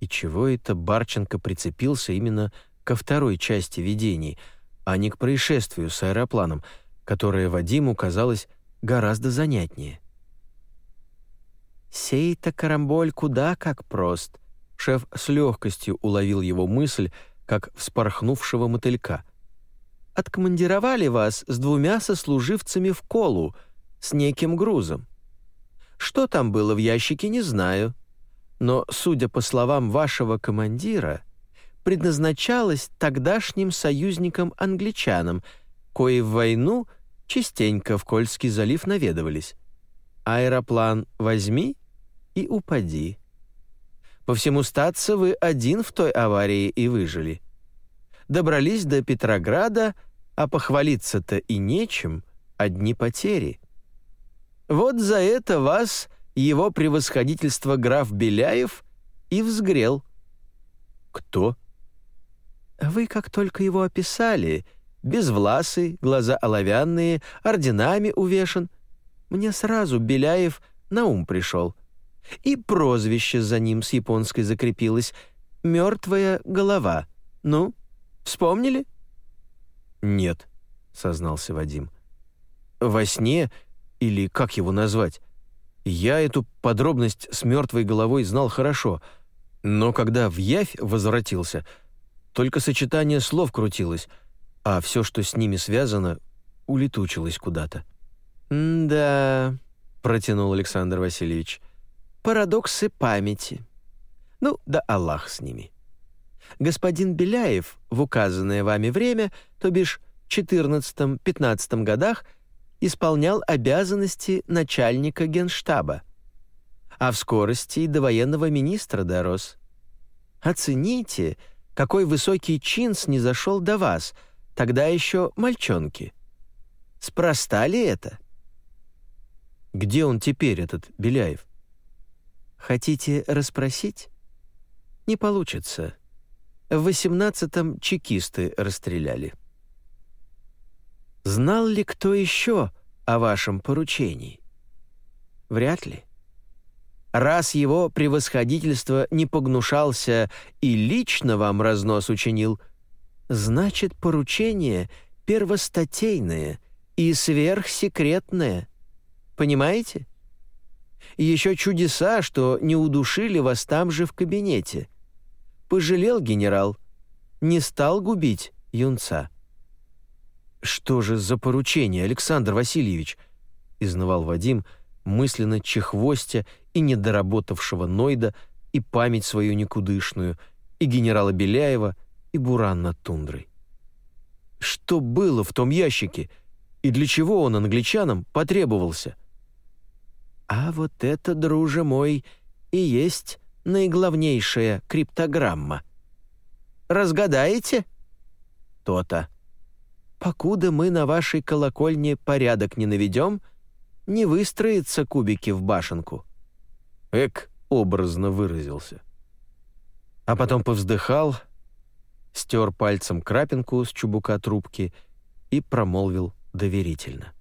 И чего это Барченко прицепился именно ко второй части видений, а не к происшествию с аэропланом, которое Вадиму казалось гораздо занятнее? «Сей-то карамболь куда как прост», — шеф с легкостью уловил его мысль, как вспорхнувшего мотылька. «Откомандировали вас с двумя сослуживцами в колу, с неким грузом. Что там было в ящике, не знаю но, судя по словам вашего командира, предназначалось тогдашним союзникам-англичанам, кои в войну частенько в Кольский залив наведывались. Аэроплан возьми и упади. По всему статься вы один в той аварии и выжили. Добрались до Петрограда, а похвалиться-то и нечем, одни потери. Вот за это вас его превосходительство граф Беляев и взгрел. Кто? Вы как только его описали, безвласый, глаза оловянные, орденами увешан, мне сразу Беляев на ум пришел. И прозвище за ним с японской закрепилось «Мертвая голова». Ну, вспомнили? «Нет», — сознался Вадим. «Во сне, или как его назвать, я эту подробность с мертвой головой знал хорошо, но когда в явь возвратился, только сочетание слов крутилось, а все, что с ними связано, улетучилось куда-то. «Да», — протянул Александр Васильевич, — «парадоксы памяти. Ну, да Аллах с ними. Господин Беляев в указанное вами время, то бишь 14-15 годах, — исполнял обязанности начальника генштаба, а в скорости и до военного министра дорос. Оцените, какой высокий чин снизошел до вас, тогда еще мальчонки. Спроста ли это? Где он теперь, этот Беляев? Хотите расспросить? Не получится. В восемнадцатом чекисты расстреляли. Знал ли кто еще о вашем поручении? Вряд ли. Раз его превосходительство не погнушался и лично вам разнос учинил, значит, поручение первостатейное и сверхсекретное. Понимаете? Еще чудеса, что не удушили вас там же в кабинете. Пожалел генерал, не стал губить юнца. «Что же за поручение, Александр Васильевич?» — изнывал Вадим, мысленно чехвостя и недоработавшего Нойда, и память свою никудышную, и генерала Беляева, и буран над тундрой. Что было в том ящике, и для чего он англичанам потребовался? А вот это, друже мой, и есть наиглавнейшая криптограмма. Разгадаете? То-то. Покуда мы на вашей колокольне порядок не наведем, не выстроятся кубики в башенку. Эк образно выразился. А потом повздыхал, стер пальцем крапинку с чубука трубки и промолвил доверительно.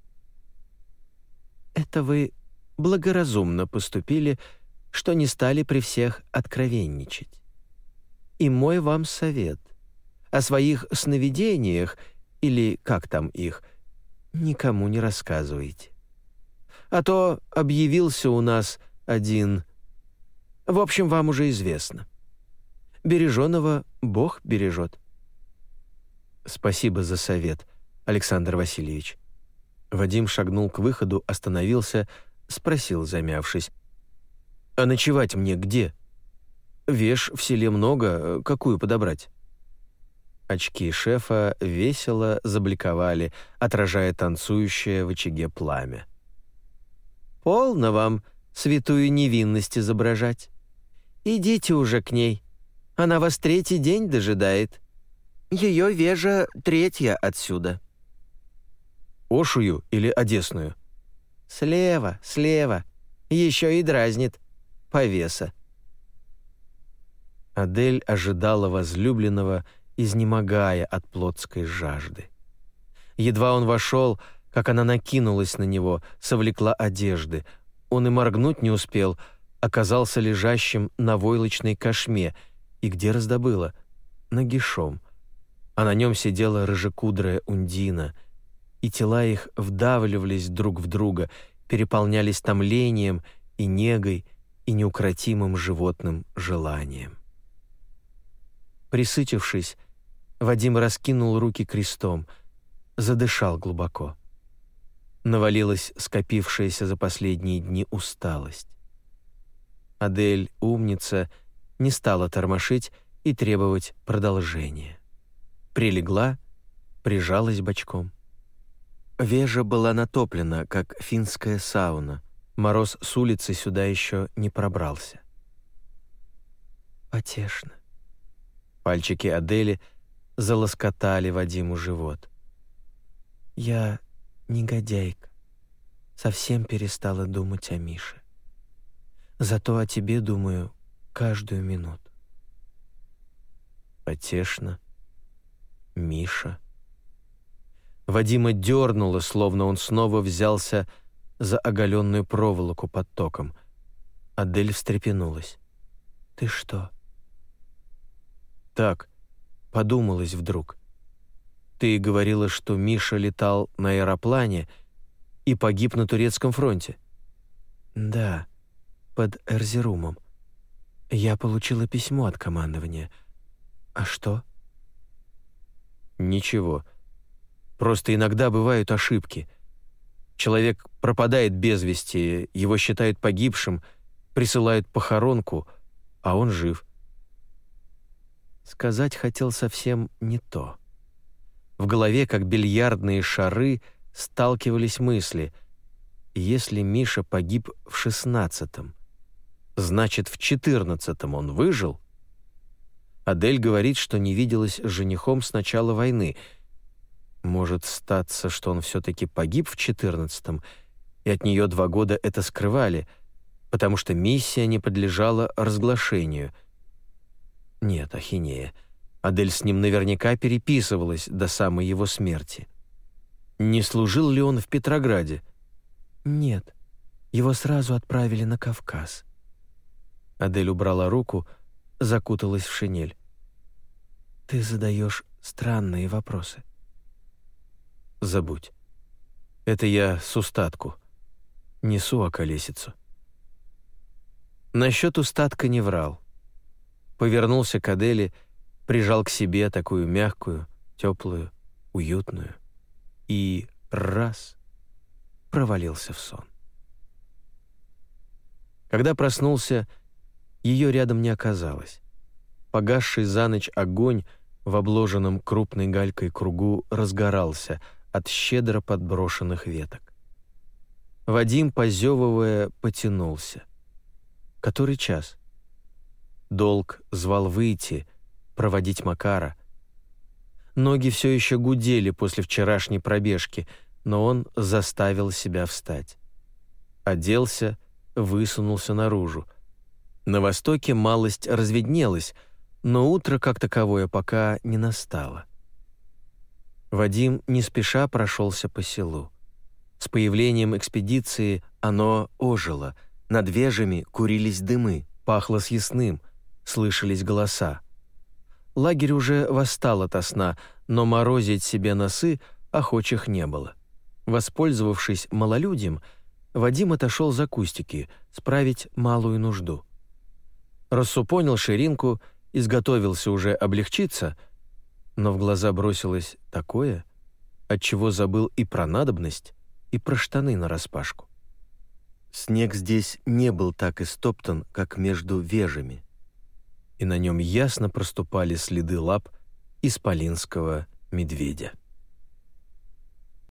«Это вы благоразумно поступили, что не стали при всех откровенничать. И мой вам совет. О своих сновидениях, или как там их, никому не рассказывайте. А то объявился у нас один... В общем, вам уже известно. Береженого Бог бережет. Спасибо за совет, Александр Васильевич. Вадим шагнул к выходу, остановился, спросил, замявшись. «А ночевать мне где?» «Веш в селе много, какую подобрать?» Очки шефа весело забликовали, отражая танцующее в очаге пламя. «Полно вам святую невинность изображать. Идите уже к ней. Она вас третий день дожидает. Ее вежа третья отсюда». «Ошую или Одесную?» «Слева, слева. Еще и дразнит. Повеса». Адель ожидала возлюбленного, изнемогая от плотской жажды. Едва он вошел, как она накинулась на него, совлекла одежды. Он и моргнуть не успел, оказался лежащим на войлочной кошме. И где раздобыла? Нагишом. А на нем сидела рыжекудрая Ундина — и тела их вдавливались друг в друга, переполнялись томлением и негой и неукротимым животным желанием. Присытившись, Вадим раскинул руки крестом, задышал глубоко. Навалилась скопившаяся за последние дни усталость. Адель, умница, не стала тормошить и требовать продолжения. Прилегла, прижалась бочком — Вежа была натоплена, как финская сауна. Мороз с улицы сюда еще не пробрался. Потешно. Пальчики Адели залоскотали Вадиму живот. «Я негодяйка. Совсем перестала думать о Мише. Зато о тебе думаю каждую минуту». Потешно. Миша. Вадима дернуло, словно он снова взялся за оголенную проволоку под током. Адель встрепенулась. «Ты что?» «Так, подумалось вдруг. Ты говорила, что Миша летал на аэроплане и погиб на турецком фронте». «Да, под Эрзерумом. Я получила письмо от командования. А что?» «Ничего. Просто иногда бывают ошибки. Человек пропадает без вести, его считают погибшим, присылают похоронку, а он жив. Сказать хотел совсем не то. В голове, как бильярдные шары, сталкивались мысли. Если Миша погиб в шестнадцатом, значит, в четырнадцатом он выжил? Адель говорит, что не виделась с женихом с начала войны — может статься, что он все-таки погиб в четырнадцатом, и от нее два года это скрывали, потому что миссия не подлежала разглашению. Нет, ахинея. Адель с ним наверняка переписывалась до самой его смерти. Не служил ли он в Петрограде? Нет. Его сразу отправили на Кавказ. Адель убрала руку, закуталась в шинель. «Ты задаешь странные вопросы. Забудь. Это я с устатку. Несу околесицу. Насчет устатка не врал. Повернулся к Аделе, прижал к себе такую мягкую, теплую, уютную. И раз — провалился в сон. Когда проснулся, ее рядом не оказалось. Погасший за ночь огонь в обложенном крупной галькой кругу разгорался от щедро подброшенных веток. Вадим, позевывая, потянулся. Который час? Долг звал выйти, проводить Макара. Ноги все еще гудели после вчерашней пробежки, но он заставил себя встать. Оделся, высунулся наружу. На востоке малость разведнелась, но утро как таковое пока не настало. Вадим не спеша прошелся по селу. С появлением экспедиции оно ожило, над вежами курились дымы, пахло съестным, слышались голоса. Лагерь уже восстал ото сна, но морозить себе носы охочих не было. Воспользовавшись малолюдьем, Вадим отошел за кустики, справить малую нужду. Рассупонил ширинку, изготовился уже облегчиться, но в глаза бросилось такое, от чего забыл и про надобность, и про штаны нараспашку. Снег здесь не был так истоптан, как между вежами, и на нем ясно проступали следы лап исполинского медведя.